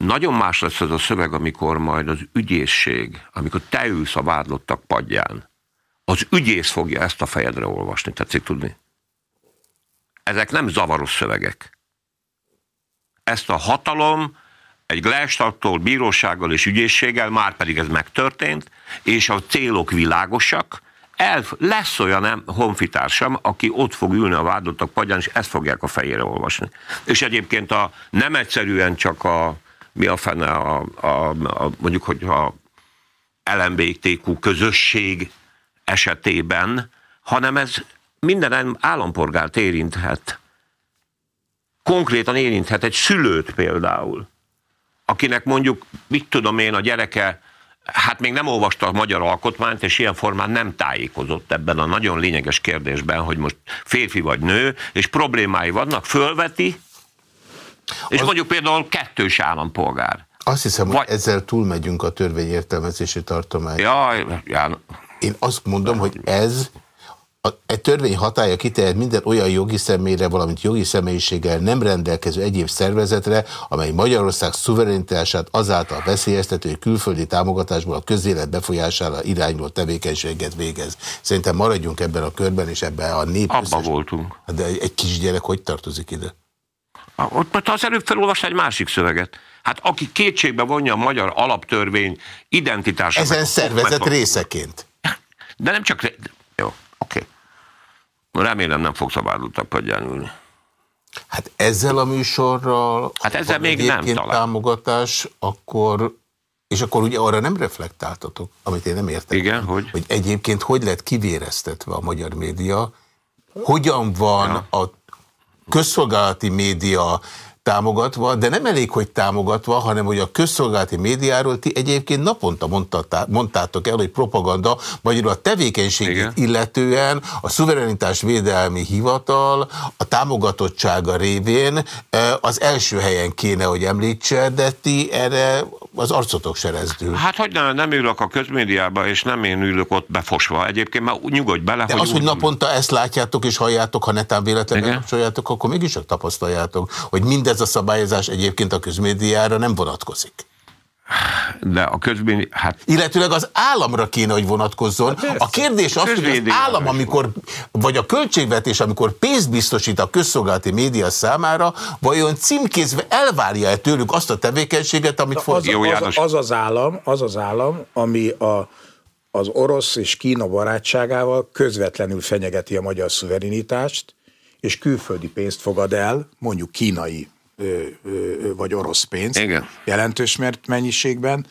Nagyon más lesz ez a szöveg, amikor majd az ügyészség, amikor te ülsz a vádlottak padján, az ügyész fogja ezt a fejedre olvasni, tetszik tudni? ezek nem zavaros szövegek. Ezt a hatalom egy Gleistattól, bírósággal és ügyészséggel, már pedig ez megtörtént, és a célok világosak, el, lesz olyan honfitársam, aki ott fog ülni a vádlottak padján, és ezt fogják a fejére olvasni. És egyébként a, nem egyszerűen csak a, mi a fene, a, a, a, mondjuk, hogy a LMBTQ közösség esetében, hanem ez minden állampolgárt érinthet. Konkrétan érinthet egy szülőt például, akinek mondjuk, mit tudom én, a gyereke hát még nem olvasta a magyar alkotmányt, és ilyen formán nem tájékozott ebben a nagyon lényeges kérdésben, hogy most férfi vagy nő, és problémái vannak, fölveti, és Az... mondjuk például kettős állampolgár. Azt hiszem, vagy... hogy ezzel túlmegyünk a törvény értelmezési tartomány. Jaj, Ján... Én azt mondom, hogy ez egy törvény hatája kiterjed minden olyan jogi személyre, valamint jogi személyiséggel nem rendelkező egyéb szervezetre, amely Magyarország szuverenitását azáltal veszélyeztető, hogy külföldi támogatásból a közélet befolyására irányuló tevékenységet végez. Szerintem maradjunk ebben a körben, és ebben a nép... Abba összes... voltunk. Hát de egy kisgyerek hogy tartozik ide? Ott az előbb felolvast egy másik szöveget. Hát aki kétségbe vonja a magyar alaptörvény identitását... Ezen szervezet részeként. De nem csak... Jó. Oké. Okay. Remélem nem fogsz a vádlottak ülni. Hát ezzel a műsorral, hát ezzel még nem talán. támogatás, akkor, és akkor ugye arra nem reflektáltatok, amit én nem értek. Igen, hogy? Hogy egyébként hogy lett kivéreztetve a magyar média, hogyan van ja. a közszolgálati média támogatva, de nem elég, hogy támogatva, hanem hogy a közszolgálati médiáról ti egyébként naponta mondtátok el, hogy propaganda, magyarul a tevékenységét illetően a szuverenitás védelmi hivatal a támogatottsága révén az első helyen kéne, hogy említse, de ti erre az arcotok se rezdül. Hát hogy nem, nem ülök a közmédiába, és nem én ülök ott befosva. Egyébként már nyugodj bele, De hogy... az, hogy naponta ezt látjátok és halljátok, ha netán véletlenül kapcsoljátok, akkor mégis csak tapasztaljátok, hogy mindez a szabályozás egyébként a közmédiára nem vonatkozik. De a közben, hát... Illetőleg az államra kéne, hogy vonatkozzon. Hát a kérdés az, hogy az állam, amikor, vagy a költségvetés, amikor pénzt biztosít a közszolgálati média számára, vajon címkézve elvárja-e tőlük azt a tevékenységet, amit az, az, az, az állam, az az állam, ami a, az orosz és Kína barátságával közvetlenül fenyegeti a magyar szuverenitást, és külföldi pénzt fogad el, mondjuk kínai vagy orosz pénz Igen. jelentős mennyiségben,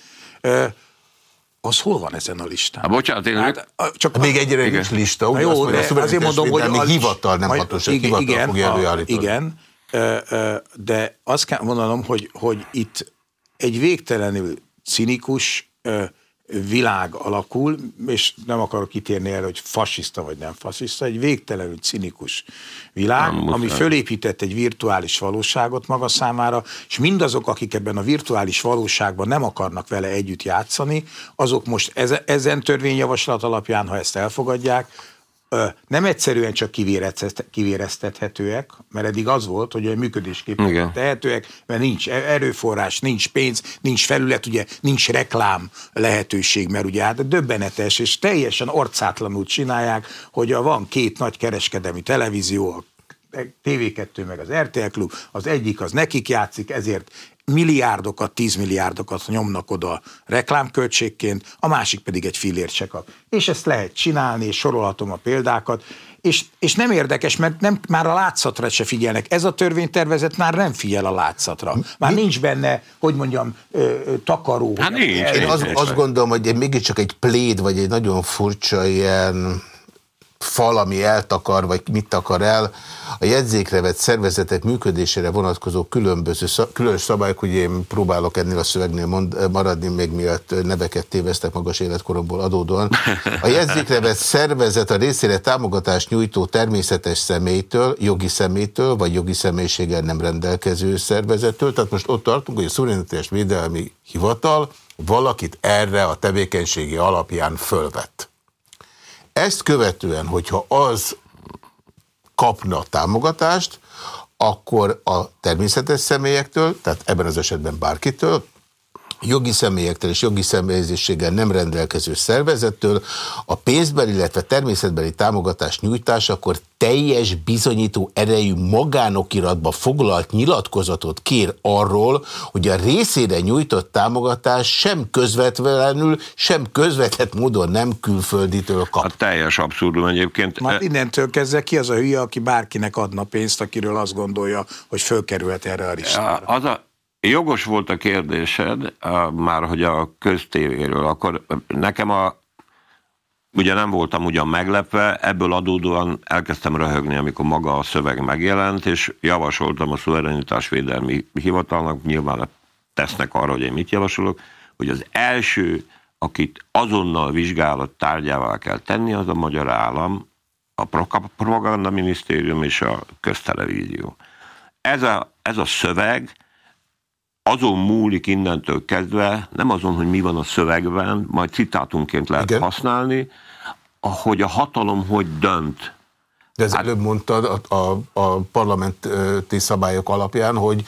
az hol van ezen a listán? Hát, bocsánat, én hát, csak még egyre igen. nincs lista. Úgy jó, azt mondja, azért mondom, hogy a hivatal nem hatóság, igen, hivatal igen, fogja előállítani. Igen, de azt kell mondanom, hogy, hogy itt egy végtelenül cinikus világ alakul, és nem akarok kitérni erre, hogy fasiszta vagy nem fasiszta, egy végtelenül cinikus világ, nem, ami fölépített egy virtuális valóságot maga számára, és mindazok, akik ebben a virtuális valóságban nem akarnak vele együtt játszani, azok most ezen törvényjavaslat alapján, ha ezt elfogadják, nem egyszerűen csak kivéreztethetőek, mert eddig az volt, hogy a működésképes tehetőek, mert nincs erőforrás, nincs pénz, nincs felület, ugye nincs reklám lehetőség, mert ugye hát döbbenetes, és teljesen orcátlanul csinálják, hogy a van két nagy kereskedelmi televízió, a TV2 meg az RTL Klub, az egyik az nekik játszik, ezért milliárdokat, tízmilliárdokat nyomnak oda reklámköltségként, a másik pedig egy fillért se kap. És ezt lehet csinálni, és sorolhatom a példákat, és, és nem érdekes, mert nem, már a látszatra se figyelnek. Ez a törvénytervezet már nem figyel a látszatra. Már Mi? nincs benne, hogy mondjam, ö, takaró. Hát nincs. Én azt, azt gondolom, hogy mégiscsak egy pléd, vagy egy nagyon furcsa ilyen fal, ami eltakar, vagy mit takar el, a jegyzékre vett szervezetek működésére vonatkozó különböző különös szabályok, hogy én próbálok ennél a szövegnél mond, maradni, még miatt neveket téveztek magas életkoromból adódóan. A jegyzékre vett szervezet a részére támogatást nyújtó természetes személytől, jogi személytől, vagy jogi személyiséggel nem rendelkező szervezettől. Tehát most ott tartunk, hogy a Szuverenitás Védelmi Hivatal valakit erre a tevékenységi alapján fölvett. Ezt követően, hogyha az kapna támogatást, akkor a természetes személyektől, tehát ebben az esetben bárkitől, jogi személyektől és jogi személyzésséggel nem rendelkező szervezettől a pénzbeli, illetve természetbeli támogatás nyújtásakor teljes bizonyító erejű magánokiratba foglalt nyilatkozatot kér arról, hogy a részére nyújtott támogatás sem közvetlenül, sem közvetett módon nem külfölditől kap. A teljes abszurdum egyébként. Már innentől kezdve ki az a hülye, aki bárkinek adna pénzt, akiről azt gondolja, hogy fölkerülhet erre a listára. Az a, Jogos volt a kérdésed, már hogy a köztévéről, akkor nekem a Ugye nem voltam ugyan meglepve, ebből adódóan elkezdtem röhögni, amikor maga a szöveg megjelent, és javasoltam a szuverenitásvédelmi hivatalnak, nyilván tesznek arra, hogy én mit javasolok, hogy az első, akit azonnal vizsgálat tárgyává kell tenni, az a magyar állam, a propaganda minisztérium és a köztelevízió. Ez a, ez a szöveg, azon múlik innentől kezdve, nem azon, hogy mi van a szövegben, majd citátumként lehet Igen. használni, hogy a hatalom hogy dönt. De ez hát, előbb mondtad a, a, a parlamenti szabályok alapján, hogy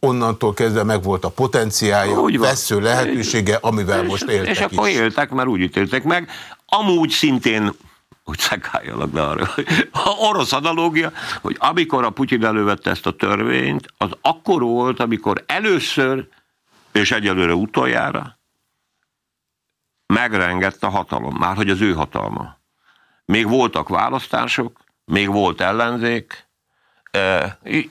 onnantól kezdve meg volt a potenciálja, úgy vesző lehetősége, amivel és, most éltek És akkor is. éltek, mert úgy ítéltek meg. Amúgy szintén hogy szekáljalak le arra, a orosz analógia, hogy amikor a Putyin elővette ezt a törvényt, az akkor volt, amikor először, és egyelőre utoljára, megrengett a hatalom, már hogy az ő hatalma. Még voltak választások, még volt ellenzék,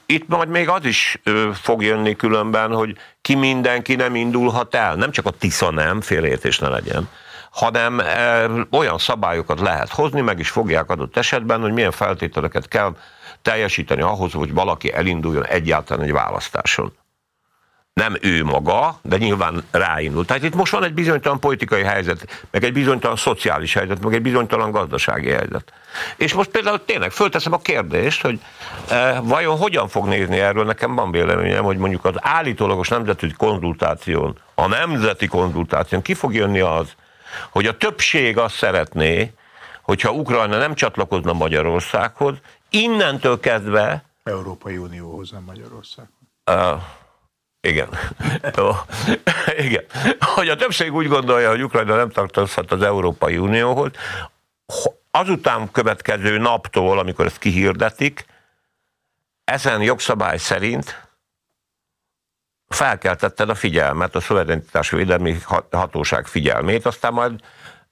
itt majd még az is fog jönni különben, hogy ki mindenki nem indulhat el. Nem csak a Tisza nem, félértés ne legyen, hanem e, olyan szabályokat lehet hozni, meg is fogják adott esetben, hogy milyen feltételeket kell teljesíteni ahhoz, hogy valaki elinduljon egyáltalán egy választáson. nem ő maga, de nyilván ráindul. Tehát itt most van egy bizonytalan politikai helyzet, meg egy bizonytalan szociális helyzet, meg egy bizonytalan gazdasági helyzet. És most például tényleg fölteszem a kérdést, hogy e, vajon hogyan fog nézni erről, nekem van véleményem, hogy mondjuk az állítólagos nemzeti konzultáción, a nemzeti konzultáción ki fog jönni az, hogy a többség azt szeretné, hogyha Ukrajna nem csatlakozna Magyarországhoz, innentől kezdve Európai Unióhoz, nem Magyarország. Uh, igen. igen. Hogy a többség úgy gondolja, hogy Ukrajna nem tartozhat az Európai Unióhoz, azután következő naptól, amikor ezt kihirdetik, ezen jogszabály szerint felkeltetted a figyelmet, a szuverenitás védelmi hatóság figyelmét, aztán majd,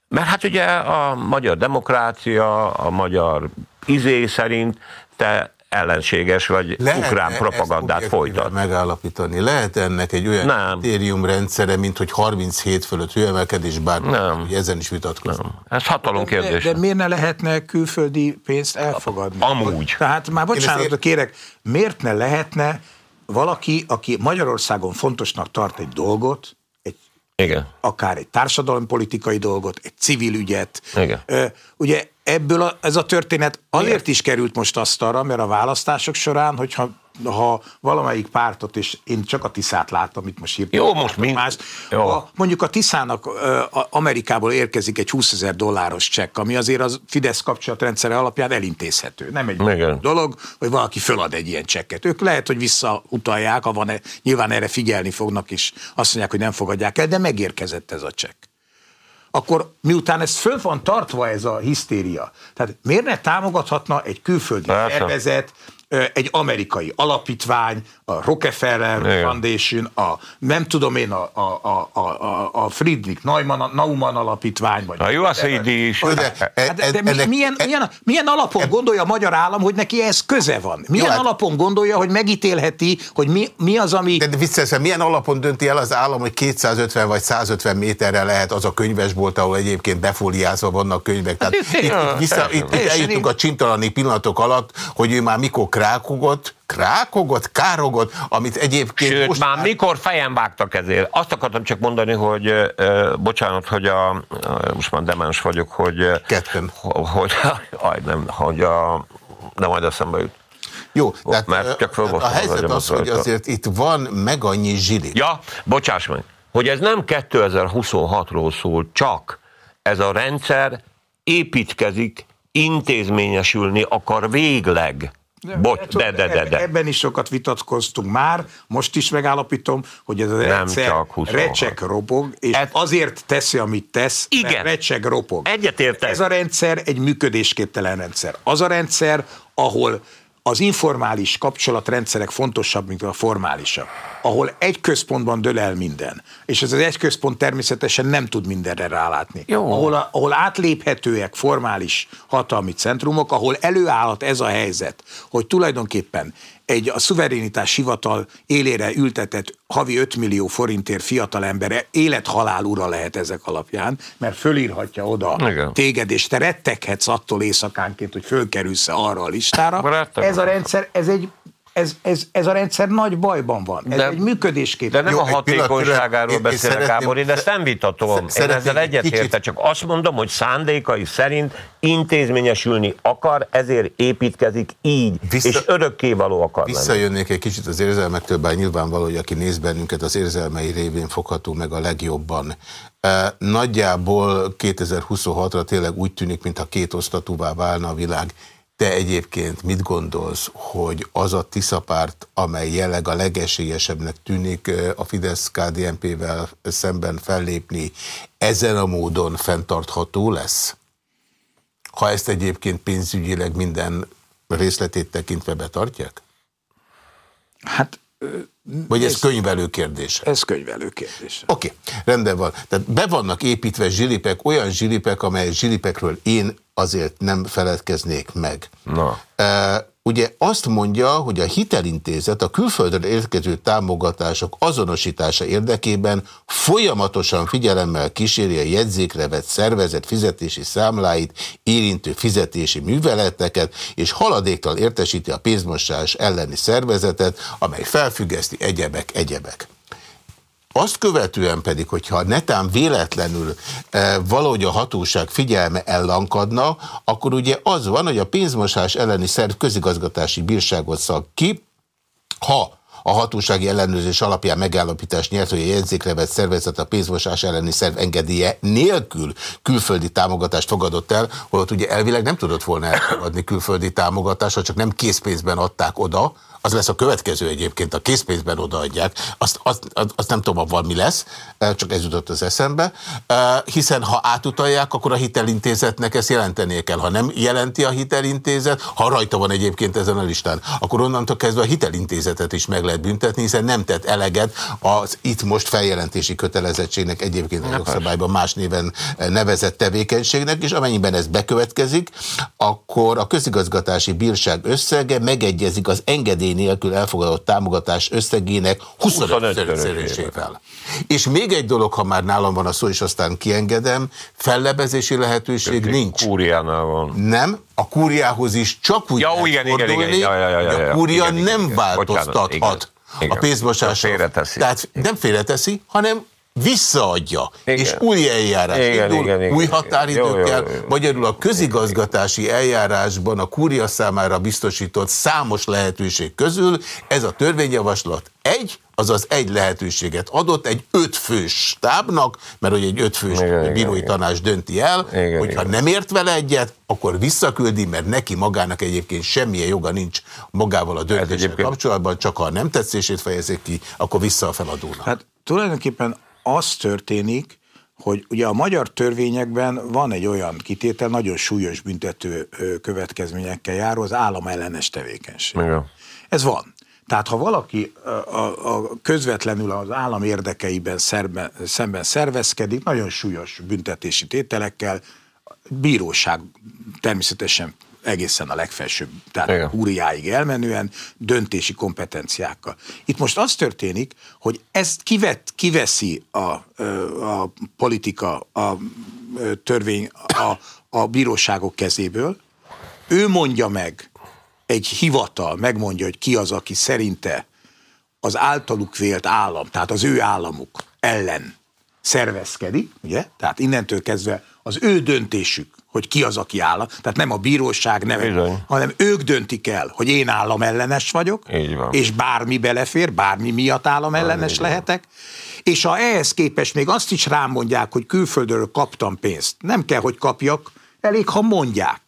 mert hát ugye a magyar demokrácia, a magyar izé szerint te ellenséges vagy Lehet ukrán propagandát folytat. megállapítani? Lehet ennek egy olyan nem. kritériumrendszere, mint hogy 37 fölött hőemelkedés, bár nem. Hogy ezen is vitatkozunk. Ez hatalom kérdés. De, de miért ne lehetne külföldi pénzt elfogadni? Amúgy. Tehát már bocsánatot kérek, miért ne lehetne valaki, aki Magyarországon fontosnak tart egy dolgot, egy, Igen. akár egy társadalompolitikai dolgot, egy civil ügyet. Igen. Ugye ebből a, ez a történet azért is került most asztalra, mert a választások során, hogyha ha valamelyik pártot, és én csak a Tiszát látom, itt most hirtelen. Jó, most mi? Más, Jó. A, mondjuk a Tiszának a Amerikából érkezik egy 20 ezer dolláros csekk, ami azért az Fidesz kapcsolatrendszere alapján elintézhető. Nem egy Igen. dolog, hogy valaki fölad egy ilyen csekket. Ők lehet, hogy visszautalják, ha van -e, nyilván erre figyelni fognak, és azt mondják, hogy nem fogadják el, de megérkezett ez a csekk akkor miután ez föl van tartva ez a hisztéria, tehát miért ne támogathatna egy külföldi szervezet, egy amerikai alapítvány, a Rockefeller Igen. Foundation, a nem tudom én, a, a, a, a, a Friedrich Neumann, Naumann alapítvány, vagy a USAID is. De, hát, de, de ennek, milyen, e, milyen, milyen alapon e, gondolja a magyar állam, hogy neki ez köze van? Milyen jó, hát- alapon gondolja, hogy megítélheti, hogy mi, mi az, ami... De, de vissza, milyen alapon dönti el az állam, hogy 250 vagy 150 méterre lehet az a könyvesbolt, ahol egyébként befóliázva vannak könyvek. Tehát hát, itt, itt, vissza, itt, itt eljutunk a csintalani pillanatok alatt, hogy ő már mikor krákogott, krákogott, károgott, amit egyébként... Sőt, most már mikor fejem vágtak ezért. Azt akartam csak mondani, hogy uh, bocsánat, hogy a, most már demens vagyok, hogy... Ketten. Hogy, aj, nem, hogy a... De majd eszembe jut. Jó, tehát mert csak a helyzet az, hogy azért itt van meg annyi zsili. Ja, bocsáss meg, hogy ez nem 2026-ról szól, csak ez a rendszer építkezik, intézményesülni akar végleg. Bocs, de, de, de, de. Ebben is sokat vitatkoztunk már, most is megállapítom, hogy ez a rendszer recsek ropog, és ez... azért teszi, amit tesz, Igen. recsek ropog. Egyetértek. Ez a rendszer egy működésképtelen rendszer. Az a rendszer, ahol az informális kapcsolatrendszerek fontosabb, mint a formálisak, ahol egy központban dől el minden, és ez az egy központ természetesen nem tud mindenre rálátni. Jó. Ahol, a, ahol átléphetőek formális hatalmi centrumok, ahol előállhat ez a helyzet, hogy tulajdonképpen egy a szuverenitás hivatal élére ültetett havi 5 millió forintért fiatal embere élet-halál ura lehet ezek alapján, mert fölírhatja oda Igen. téged, és te retteghetsz attól éjszakánként, hogy fölkerülsz arra a listára. Ez a rendszer, ez egy ez, ez, ez a rendszer nagy bajban van. Ez de, egy működéskép. De nem Jó, a hatékonyságáról beszélek, Gábor, én ezt nem vitatom. Én ezzel egyetértek, csak azt mondom, hogy szándékai szerint intézményesülni akar, ezért építkezik így, Vissza, és örökkévaló akar Visszajönnék egy kicsit az érzelmektől, bár nyilvánvaló, hogy aki néz bennünket, az érzelmei révén fogható meg a legjobban. Nagyjából 2026-ra tényleg úgy tűnik, mintha két osztatúvá válna a világ. Te egyébként mit gondolsz, hogy az a Tiszapárt, amely jelleg a legesélyesebbnek tűnik a Fidesz-KDNP-vel szemben fellépni, ezen a módon fenntartható lesz? Ha ezt egyébként pénzügyileg minden részletét tekintve betartják? Hát vagy ez, ez könyvelő kérdése? Ez könyvelő kérdése. Oké, okay, rendben van. Tehát be vannak építve zsilipek, olyan zsilipek, amely zsilipekről én azért nem feledkeznék meg. Na. Uh, ugye azt mondja, hogy a hitelintézet a külföldre érkező támogatások azonosítása érdekében folyamatosan figyelemmel kíséri a jegyzékre vett szervezet fizetési számláit érintő fizetési műveleteket, és haladéktal értesíti a pénzmosás elleni szervezetet, amely felfüggeszti egyebek, egyebek. Azt követően pedig, hogyha netán véletlenül e, valahogy a hatóság figyelme ellankadna, akkor ugye az van, hogy a pénzmosás elleni szerv közigazgatási bírságot szak ki, ha a hatósági ellenőrzés alapján megállapítás nyert, hogy a jegyzékre szervezet a pénzmosás elleni szerv engedélye nélkül külföldi támogatást fogadott el, holott ugye elvileg nem tudott volna elfogadni külföldi támogatást, csak nem készpénzben adták oda, az lesz a következő egyébként, a készpénzben odaadják, azt, azt, azt nem tudom, abban mi lesz, csak ez jutott az eszembe, hiszen ha átutalják, akkor a hitelintézetnek ezt jelentenie kell. Ha nem jelenti a hitelintézet, ha rajta van egyébként ezen a listán, akkor onnantól kezdve a hitelintézetet is meg lehet büntetni, hiszen nem tett eleget az itt most feljelentési kötelezettségnek egyébként a jogszabályban más néven nevezett tevékenységnek, és amennyiben ez bekövetkezik, akkor a közigazgatási bírság összege megegyezik az engedély nélkül elfogadott támogatás összegének 25-szeresével. És még egy dolog, ha már nálam van a szó, és aztán kiengedem, fellebezési lehetőség Kötik, nincs. Kúriánál van. Nem, a kúriához is csak úgy ja, igen, igen, igen, igen. Ja, ja, ja, ja, ja, a kúria igen, nem igen, változtathat Bocsánat, igen, a pénzmosásra. Tehát nem félreteszi, hanem visszaadja, igen. és új eljárás igen, indul, igen, igen, új határidőkkel, magyarul a közigazgatási eljárásban a kúria számára biztosított számos lehetőség közül ez a törvényjavaslat egy, azaz egy lehetőséget adott egy ötfős stábnak, mert hogy egy ötfős igen, bírói igen, tanács dönti el, igen, hogyha igen. nem ért vele egyet, akkor visszaküldi, mert neki magának egyébként semmilyen joga nincs magával a döntéssel kapcsolatban, csak ha a nem tetszését fejezik ki, akkor vissza a feladónak. Hát tulajdonképpen az történik, hogy ugye a magyar törvényekben van egy olyan kitétel, nagyon súlyos büntető következményekkel járó, az államellenes tevékenység. Igen. Ez van. Tehát ha valaki a, a, a közvetlenül az állam érdekeiben szerben, szemben szervezkedik, nagyon súlyos büntetési tételekkel, bíróság természetesen egészen a legfelsőbb, tehát Igen. kúriáig elmenően, döntési kompetenciákkal. Itt most az történik, hogy ezt kivet, kiveszi a, a politika, a törvény a, a bíróságok kezéből, ő mondja meg, egy hivatal megmondja, hogy ki az, aki szerinte az általuk vélt állam, tehát az ő államuk ellen szervezkedik, ugye? Tehát innentől kezdve az ő döntésük, hogy ki az, aki állam, tehát nem a bíróság, nem, hanem ők döntik el, hogy én államellenes vagyok, és bármi belefér, bármi miatt államellenes lehetek, és ha ehhez képest még azt is rám mondják, hogy külföldről kaptam pénzt, nem kell, hogy kapjak, elég, ha mondják.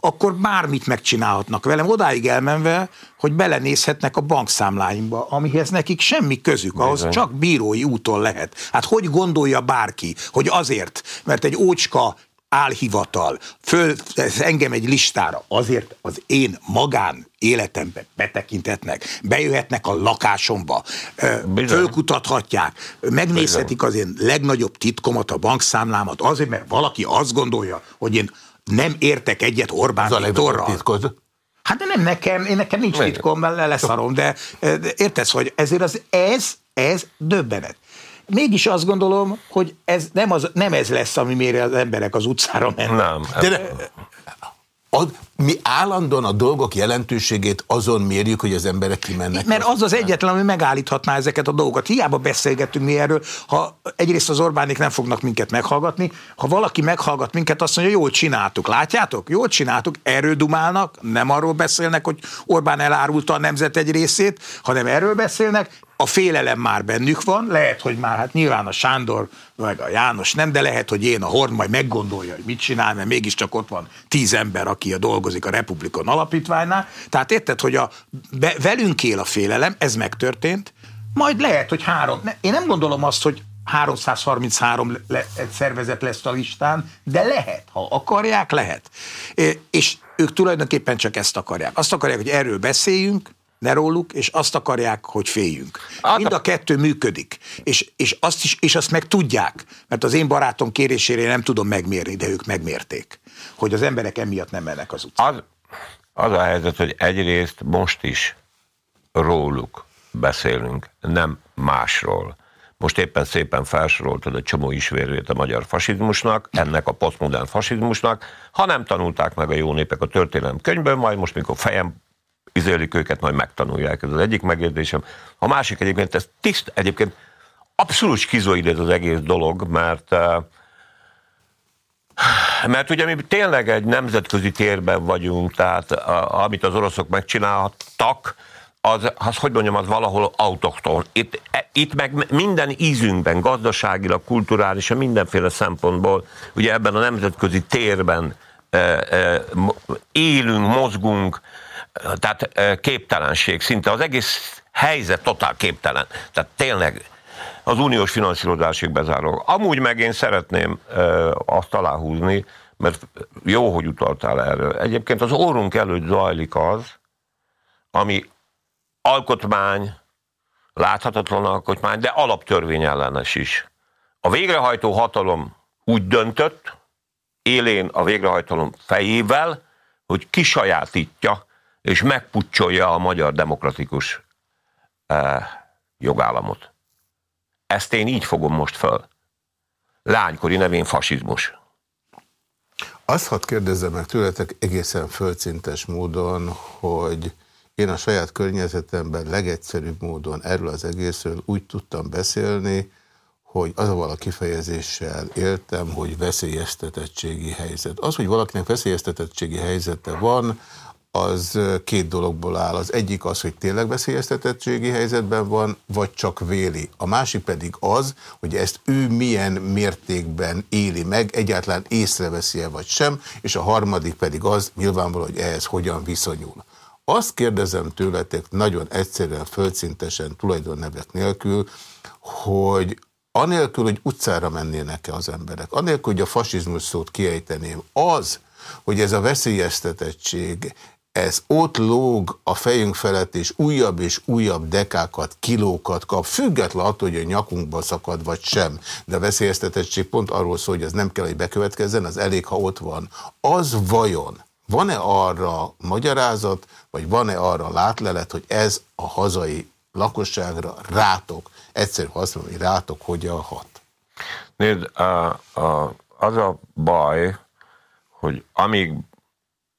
Akkor bármit megcsinálhatnak velem, odáig elmenve, hogy belenézhetnek a bankszámláimba, amihez nekik semmi közük, ahhoz Bizony. csak bírói úton lehet. Hát hogy gondolja bárki, hogy azért, mert egy ócska álhivatal. Föl engem egy listára, azért az én magán életembe betekintetnek, bejöhetnek a lakásomba, Bizony. fölkutathatják, megnézhetik az én legnagyobb titkomat, a bankszámlámat, azért, mert valaki azt gondolja, hogy én nem értek egyet Orbán Viktorral. Hát de nem nekem, én nekem nincs titkom, leszarom, de, de értesz, hogy ezért az ez, ez döbbenet. Mégis azt gondolom, hogy ez nem, az, nem ez lesz, ami méri az emberek az utcára mennek. Nem. De, ad, mi állandóan a dolgok jelentőségét azon mérjük, hogy az emberek kimennek. Mert az az egyetlen, ami megállíthatná ezeket a dolgokat. Hiába beszélgetünk mi erről, ha egyrészt az Orbánik nem fognak minket meghallgatni, ha valaki meghallgat minket, azt mondja, jól csináltuk. Látjátok? Jól csináltuk, erről dumálnak, nem arról beszélnek, hogy Orbán elárulta a nemzet egy részét, hanem erről beszélnek, a félelem már bennük van, lehet, hogy már hát nyilván a Sándor, meg a János nem, de lehet, hogy én a Horn majd meggondolja, hogy mit csinál, mert mégiscsak ott van tíz ember, aki a dolgozik a Republikon alapítványnál. Tehát érted, hogy a, be, velünk él a félelem, ez megtörtént, majd lehet, hogy három, ne, én nem gondolom azt, hogy 333 le, szervezet lesz a listán, de lehet, ha akarják, lehet. És ők tulajdonképpen csak ezt akarják. Azt akarják, hogy erről beszéljünk, ne róluk, és azt akarják, hogy féljünk. Hát, Mind a kettő működik, és, és, azt is, és azt meg tudják, mert az én barátom kérésére nem tudom megmérni, de ők megmérték, hogy az emberek emiatt nem mennek az utcán. Az, az a helyzet, hogy egyrészt most is róluk beszélünk, nem másról. Most éppen szépen felsoroltad a csomó ismérőjét a magyar fasizmusnak, ennek a posztmodern fasizmusnak. Ha nem tanulták meg a jó népek a történelem könyvből, majd most, mikor fejem izélik őket, majd megtanulják. Ez az egyik megérdésem. A másik egyébként, ez tiszt, egyébként abszolút skizoid ez az egész dolog, mert mert ugye mi tényleg egy nemzetközi térben vagyunk, tehát a, amit az oroszok megcsináltak, az, az, hogy mondjam, az valahol autokton. Itt, e, itt meg minden ízünkben, gazdaságilag, kulturálisan, mindenféle szempontból, ugye ebben a nemzetközi térben e, e, élünk, mozgunk, tehát képtelenség, szinte az egész helyzet totál képtelen. Tehát tényleg az uniós finanszírozásig bezáró. Amúgy meg én szeretném azt aláhúzni, mert jó, hogy utaltál erről. Egyébként az órunk előtt zajlik az, ami alkotmány, láthatatlan alkotmány, de alaptörvény ellenes is. A végrehajtó hatalom úgy döntött, élén a végrehajtalom fejével, hogy kisajátítja és megpucsolja a magyar demokratikus eh, jogállamot. Ezt én így fogom most föl. Lánykori nevén fasizmus. Azt hadd kérdezzem meg tőletek egészen földszintes módon, hogy én a saját környezetemben legegyszerűbb módon erről az egészről úgy tudtam beszélni, hogy az a kifejezéssel éltem, hogy veszélyeztetettségi helyzet. Az, hogy valakinek veszélyeztetettségi helyzete van, az két dologból áll. Az egyik az, hogy tényleg veszélyeztetettségi helyzetben van, vagy csak véli. A másik pedig az, hogy ezt ő milyen mértékben éli meg, egyáltalán észreveszi-e vagy sem, és a harmadik pedig az, nyilvánvaló, hogy ehhez hogyan viszonyul. Azt kérdezem tőletek nagyon egyszerűen, földszintesen, tulajdonnevek nélkül, hogy anélkül, hogy utcára mennének-e az emberek, anélkül, hogy a fasizmus szót kiejteném, az, hogy ez a veszélyeztetettség, ez ott lóg a fejünk felett, és újabb és újabb dekákat, kilókat kap, független attól, hogy a nyakunkba szakad, vagy sem. De a veszélyeztetettség pont arról szól, hogy ez nem kell, hogy bekövetkezzen, az elég, ha ott van. Az vajon van-e arra magyarázat, vagy van-e arra látlelet, hogy ez a hazai lakosságra, rátok, egyszerű használom, hogy rátok hogyan hat? Nézd, a, a, az a baj, hogy amíg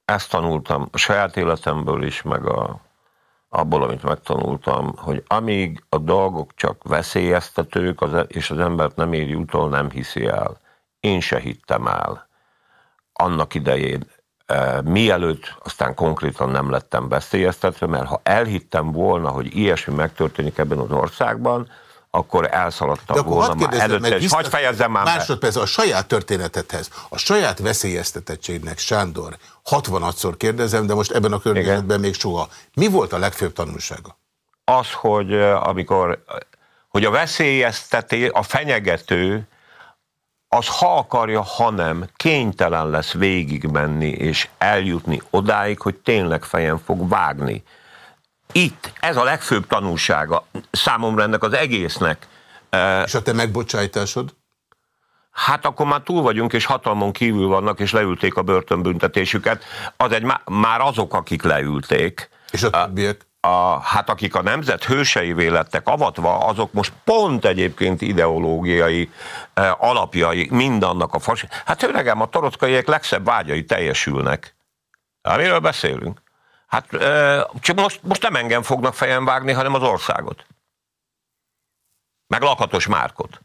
ezt tanultam a saját életemből is, meg a, abból, amit megtanultam, hogy amíg a dolgok csak veszélyeztetők, az, e- és az embert nem éri utol, nem hiszi el. Én se hittem el. Annak idején Mielőtt aztán konkrétan nem lettem veszélyeztetve, mert ha elhittem volna, hogy ilyesmi megtörténik ebben az országban, akkor elszaladtam De akkor volna már előtte, és hagyj fejezzem már Másodperc, a saját történetedhez, a saját veszélyeztetettségnek, Sándor, 60-szor kérdezem, de most ebben a környezetben még soha. Mi volt a legfőbb tanulsága? Az, hogy amikor, hogy a veszélyezteté, a fenyegető, az ha akarja, ha nem, kénytelen lesz végigmenni és eljutni odáig, hogy tényleg fejen fog vágni. Itt, ez a legfőbb tanulsága számomra ennek az egésznek. És a te megbocsájtásod? Hát akkor már túl vagyunk, és hatalmon kívül vannak, és leülték a börtönbüntetésüket. Az egy, már azok, akik leülték. És a többiek? a, hát akik a nemzet hőseivé lettek avatva, azok most pont egyébként ideológiai e, alapjai mindannak a fas... Hát öregem, a torockaiek legszebb vágyai teljesülnek. Hát miről beszélünk? Hát csak most, most nem engem fognak fejen vágni, hanem az országot. Meg lakatos márkot.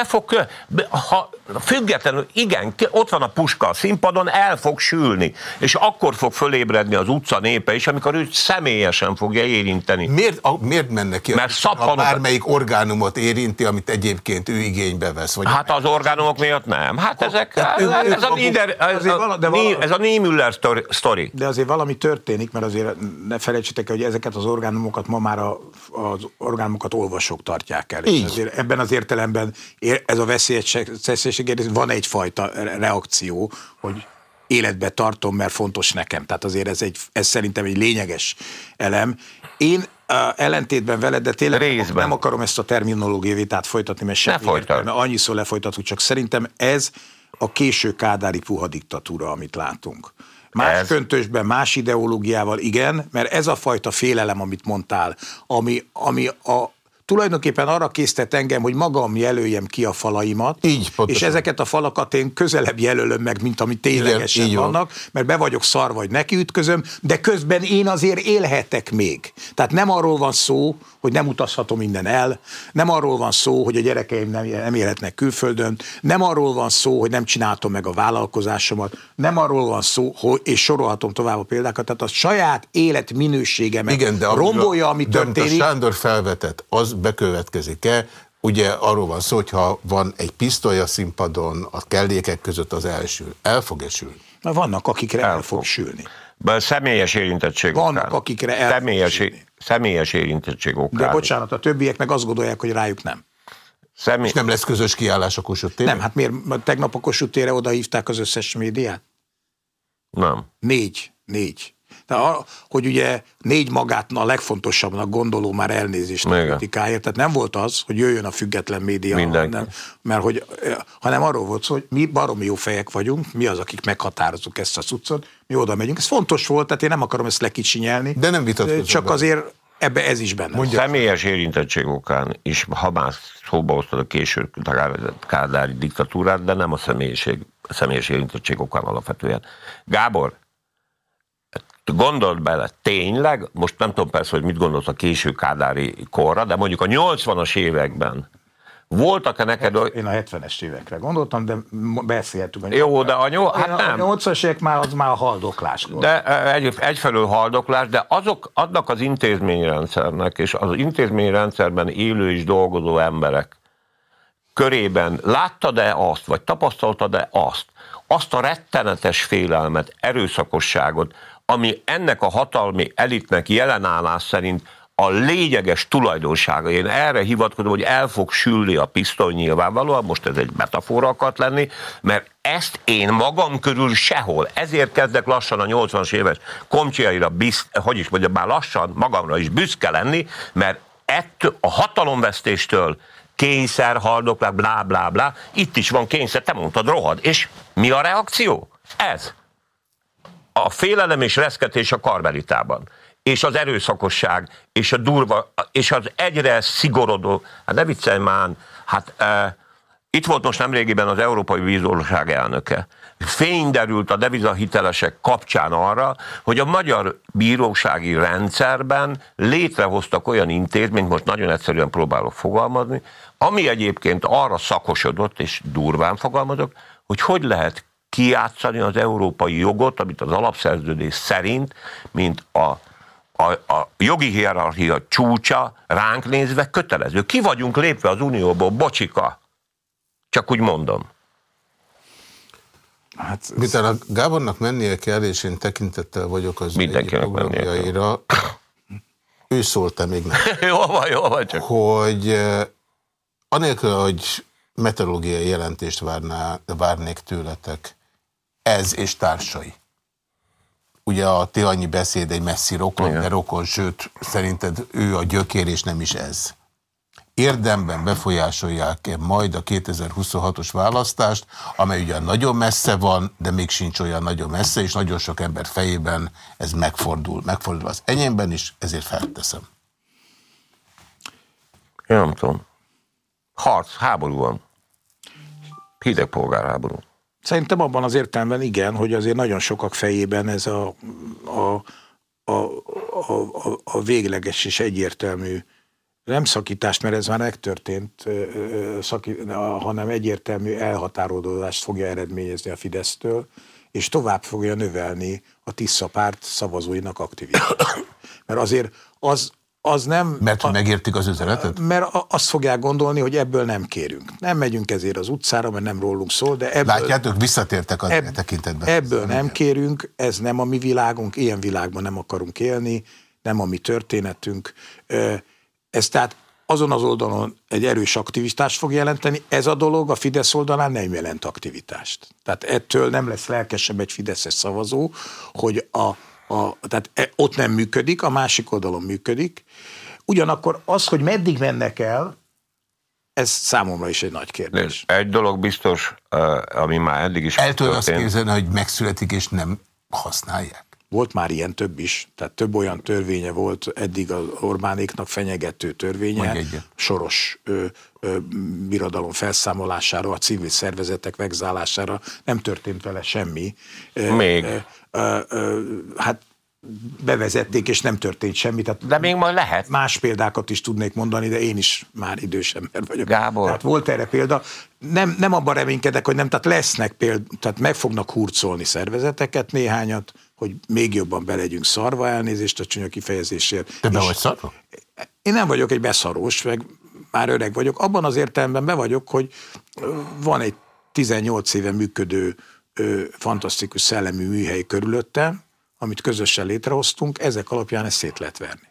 Be fog, ha függetlenül, igen, ott van a puska a színpadon, el fog sülni, és akkor fog fölébredni az utca népe is, amikor őt személyesen fogja érinteni. Miért, a, miért menne ki, Mert szappanok... ha bármelyik orgánumot érinti, amit egyébként ő igénybe vesz? Vagy hát az orgánumok miatt nem. Hát ezek, ez, ez, a, Nieder, ez, a, ez a Niemüller sztori. De azért valami történik, mert azért ne felejtsétek el, hogy ezeket az orgánumokat ma már a, az orgánumokat olvasók tartják el. Így. Azért, ebben az értelemben ez a veszélyesség, van egyfajta reakció, hogy életbe tartom, mert fontos nekem. Tehát azért ez, egy, ez szerintem egy lényeges elem. Én a ellentétben veled, de tényleg Részben. nem akarom ezt a terminológiai vitát folytatni, mert semmi értelme. Annyiszor lefolytatjuk, csak szerintem ez a késő kádári puha diktatúra, amit látunk. Más ez... köntösben, más ideológiával, igen, mert ez a fajta félelem, amit mondtál, ami, ami a tulajdonképpen arra késztet engem, hogy magam jelöljem ki a falaimat, így, és ezeket a falakat én közelebb jelölöm meg, mint ami ténylegesen Igen, vannak, mert be vagyok szar, vagy nekiütközöm, de közben én azért élhetek még. Tehát nem arról van szó, hogy nem utazhatom minden el, nem arról van szó, hogy a gyerekeim nem, nem élhetnek külföldön, nem arról van szó, hogy nem csináltam meg a vállalkozásomat, nem arról van szó, hogy, és sorolhatom tovább a példákat, tehát a saját élet minőségemet Igen, de rombolja, ami történik. A Sándor felvetett, az bekövetkezik-e, Ugye arról van szó, hogyha van egy pisztoly a színpadon, a kellékek között az első. El fog esülni? Na vannak, akikre el, el fog sülni. Be személyes érintettség Vannak, okán. akikre el személyes, személyes érintettség okán. De bocsánat, a többiek meg azt gondolják, hogy rájuk nem. Személy... És nem lesz közös kiállás a Kossuth Nem, hát miért tegnap a Kossuth tére oda hívták az összes médiát? Nem. Négy. Négy. De hogy ugye négy magát a legfontosabbnak gondoló már elnézést a kritikáért, tehát nem volt az, hogy jöjjön a független média, hanem, mert hogy, hanem arról volt szó, hogy mi baromi jó fejek vagyunk, mi az, akik meghatározunk ezt a cuccot, mi oda megyünk. Ez fontos volt, tehát én nem akarom ezt lekicsinyelni. De nem vitatkozom. Csak be. azért ebbe ez is benne. Mondja. Személyes érintettség okán is, ha már szóba hoztad a késő kádári diktatúrát, de nem a személyiség, a személyes érintettség okán alapvetően. Gábor, gondold bele, tényleg, most nem tudom persze, hogy mit gondolsz a késő kádári korra, de mondjuk a 80-as években voltak-e neked... Én a 70-es évekre gondoltam, de beszéltünk. Jó, de a, nyol, hát nem. a 80-as évek már az már a haldoklás volt. De e, egy, egyfelől haldoklás, de azok adnak az intézményrendszernek, és az intézményrendszerben élő és dolgozó emberek körében láttad-e azt, vagy tapasztaltad-e azt, azt a rettenetes félelmet, erőszakosságot, ami ennek a hatalmi elitnek jelenállás szerint a lényeges tulajdonsága. Én erre hivatkozom, hogy el fog sülni a pisztoly nyilvánvalóan, most ez egy metafora akart lenni, mert ezt én magam körül sehol. Ezért kezdek lassan a 80-as éves komcsiaira, bizt, hogy is mondjam, már lassan magamra is büszke lenni, mert ettől a hatalomvesztéstől kényszer, haldoklás, blá, blá, blá, itt is van kényszer, te mondtad, rohad. És mi a reakció? Ez a félelem és reszketés a karmelitában, és az erőszakosság, és a durva, és az egyre szigorodó, hát ne viccelj már, hát e, itt volt most nemrégiben az Európai Bíróság elnöke. Fény derült a devizahitelesek kapcsán arra, hogy a magyar bírósági rendszerben létrehoztak olyan intézményt, most nagyon egyszerűen próbálok fogalmazni, ami egyébként arra szakosodott, és durván fogalmazok, hogy hogy lehet kijátszani az európai jogot, amit az alapszerződés szerint, mint a, a, a jogi hierarchia csúcsa ránk nézve kötelező. Ki vagyunk lépve az unióból, bocsika. Csak úgy mondom. Hát, Miután a Gábornak mennie kell, és én tekintettel vagyok az egyik programjaira, ő szólt még nem. jó van, jó van csak. Hogy eh, anélkül, hogy meteorológiai jelentést várná, várnék tőletek, ez és társai. Ugye a Tihanyi beszéd egy messzi rokon, Igen. de rokon, sőt, szerinted ő a gyökér, és nem is ez. Érdemben befolyásolják-e majd a 2026-os választást, amely ugyan nagyon messze van, de még sincs olyan nagyon messze, és nagyon sok ember fejében ez megfordul. Megfordul az enyémben is, ezért felteszem. Én nem tudom. Harc, háború van. Hideg polgárháború. Szerintem abban az értelemben igen, hogy azért nagyon sokak fejében ez a, a, a, a, a végleges és egyértelmű nem szakítás, mert ez már megtörtént, szaki, hanem egyértelmű elhatárolódást fogja eredményezni a Fidesztől, és tovább fogja növelni a Tisza párt szavazóinak aktivitását. Mert azért az, az nem... Mert a, megértik az üzenetet? Mert azt fogják gondolni, hogy ebből nem kérünk. Nem megyünk ezért az utcára, mert nem rólunk szól, de ebből... Látjátok, visszatértek a ebb, tekintetben. Ebből nem igen. kérünk, ez nem a mi világunk, ilyen világban nem akarunk élni, nem a mi történetünk. Ez tehát azon az oldalon egy erős aktivitást fog jelenteni, ez a dolog a Fidesz oldalán nem jelent aktivitást. Tehát ettől nem lesz lelkesebb egy Fideszes szavazó, hogy a, a, tehát e, ott nem működik, a másik oldalon működik. Ugyanakkor az, hogy meddig mennek el, ez számomra is egy nagy kérdés. Egy dolog biztos, ami már eddig is El tudod azt képzelni, hogy megszületik és nem használják? volt már ilyen több is, tehát több olyan törvénye volt eddig az Orbánéknak fenyegető törvénye, soros ö, ö, birodalom felszámolására, a civil szervezetek vegzálására, nem történt vele semmi. Még. Ö, ö, ö, hát bevezették, és nem történt semmi. Tehát de még majd lehet. Más példákat is tudnék mondani, de én is már idős ember vagyok. Gábor. Tehát volt erre példa. Nem, nem abban reménykedek, hogy nem, tehát lesznek példa, tehát meg fognak hurcolni szervezeteket néhányat, hogy még jobban belegyünk szarva elnézést a csúnya kifejezésért. Te be vagy szarva? Én nem vagyok egy beszarós, meg már öreg vagyok. Abban az értelemben be vagyok, hogy van egy 18 éve működő fantasztikus szellemi műhely körülötte, amit közösen létrehoztunk, ezek alapján ezt szét lehet verni.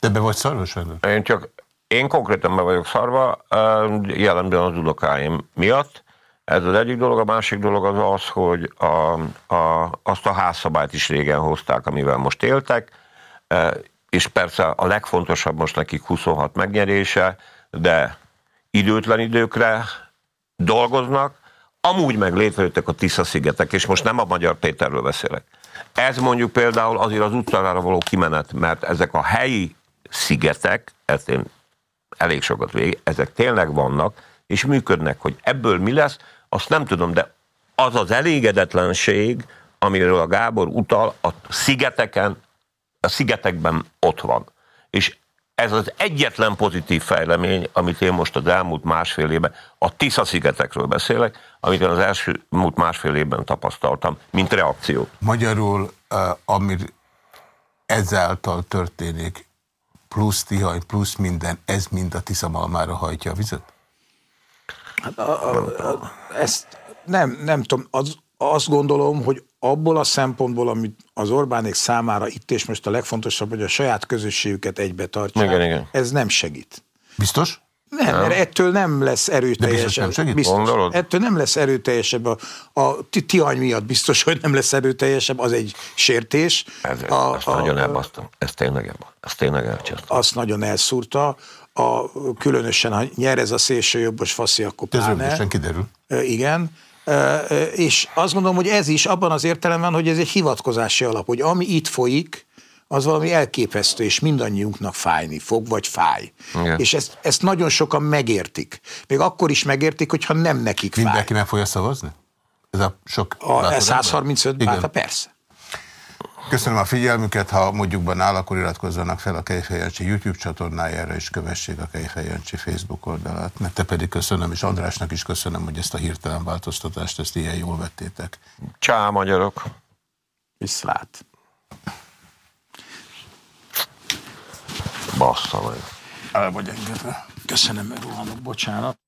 De be vagy szarvas velük? Én csak, én konkrétan be vagyok szarva, jellemzően az unokáim miatt. Ez az egyik dolog, a másik dolog az az, hogy a, a, azt a házszabályt is régen hozták, amivel most éltek, és persze a legfontosabb most nekik 26 megnyerése, de időtlen időkre dolgoznak, amúgy meg létrejöttek a Tisza-szigetek, és most nem a Magyar Péterről beszélek. Ez mondjuk például azért az utcára való kimenet, mert ezek a helyi szigetek, ezt én elég sokat végig, ezek tényleg vannak, és működnek, hogy ebből mi lesz, azt nem tudom, de az az elégedetlenség, amiről a Gábor utal, a szigeteken, a szigetekben ott van. És ez az egyetlen pozitív fejlemény, amit én most az elmúlt másfél évben, a Tisza-szigetekről beszélek, amit én az első múlt másfél évben tapasztaltam, mint reakció. Magyarul, ami ezáltal történik, plusz Tihany, plusz minden, ez mind a Tisza malmára hajtja a vizet? Hát a, a, a, ezt nem, nem tudom, az, azt gondolom, hogy abból a szempontból, amit az Orbánék számára itt és most a legfontosabb, hogy a saját közösségüket egybe tartják, igen, igen. ez nem segít. Biztos? Nem, nem, mert ettől nem lesz erőteljesebb. biztos nem segít? Biztos. Ettől nem lesz erőteljesebb. A, a Tihany miatt biztos, hogy nem lesz erőteljesebb, az egy sértés. Ez, a, ezt a, nagyon elbasztom. Ez tényleg. Ez tényleg elcsesztem. Azt nagyon elszúrta. A, különösen, ha nyer ez a szélsőjobbos faszi, akkor pláne. Ez kiderül. Igen és azt gondolom, hogy ez is abban az értelemben, hogy ez egy hivatkozási alap, hogy ami itt folyik, az valami elképesztő, és mindannyiunknak fájni fog, vagy fáj. Igen. És ezt, ezt nagyon sokan megértik. Még akkor is megértik, hogyha nem nekik fáj. Mindenki meg fogja szavazni? Ez a sok... A 135 báta, persze. Köszönöm a figyelmüket, ha mondjukban áll, akkor iratkozzanak fel a Kejfej Jancsi YouTube csatornájára, és kövessék a Kejfej Jancsi Facebook oldalát. Nektek pedig köszönöm, és Andrásnak is köszönöm, hogy ezt a hirtelen változtatást, ezt ilyen jól vettétek. Csá, magyarok! Viszlát! Bassza meg. El vagy engedve. Köszönöm, Rohanok, bocsánat.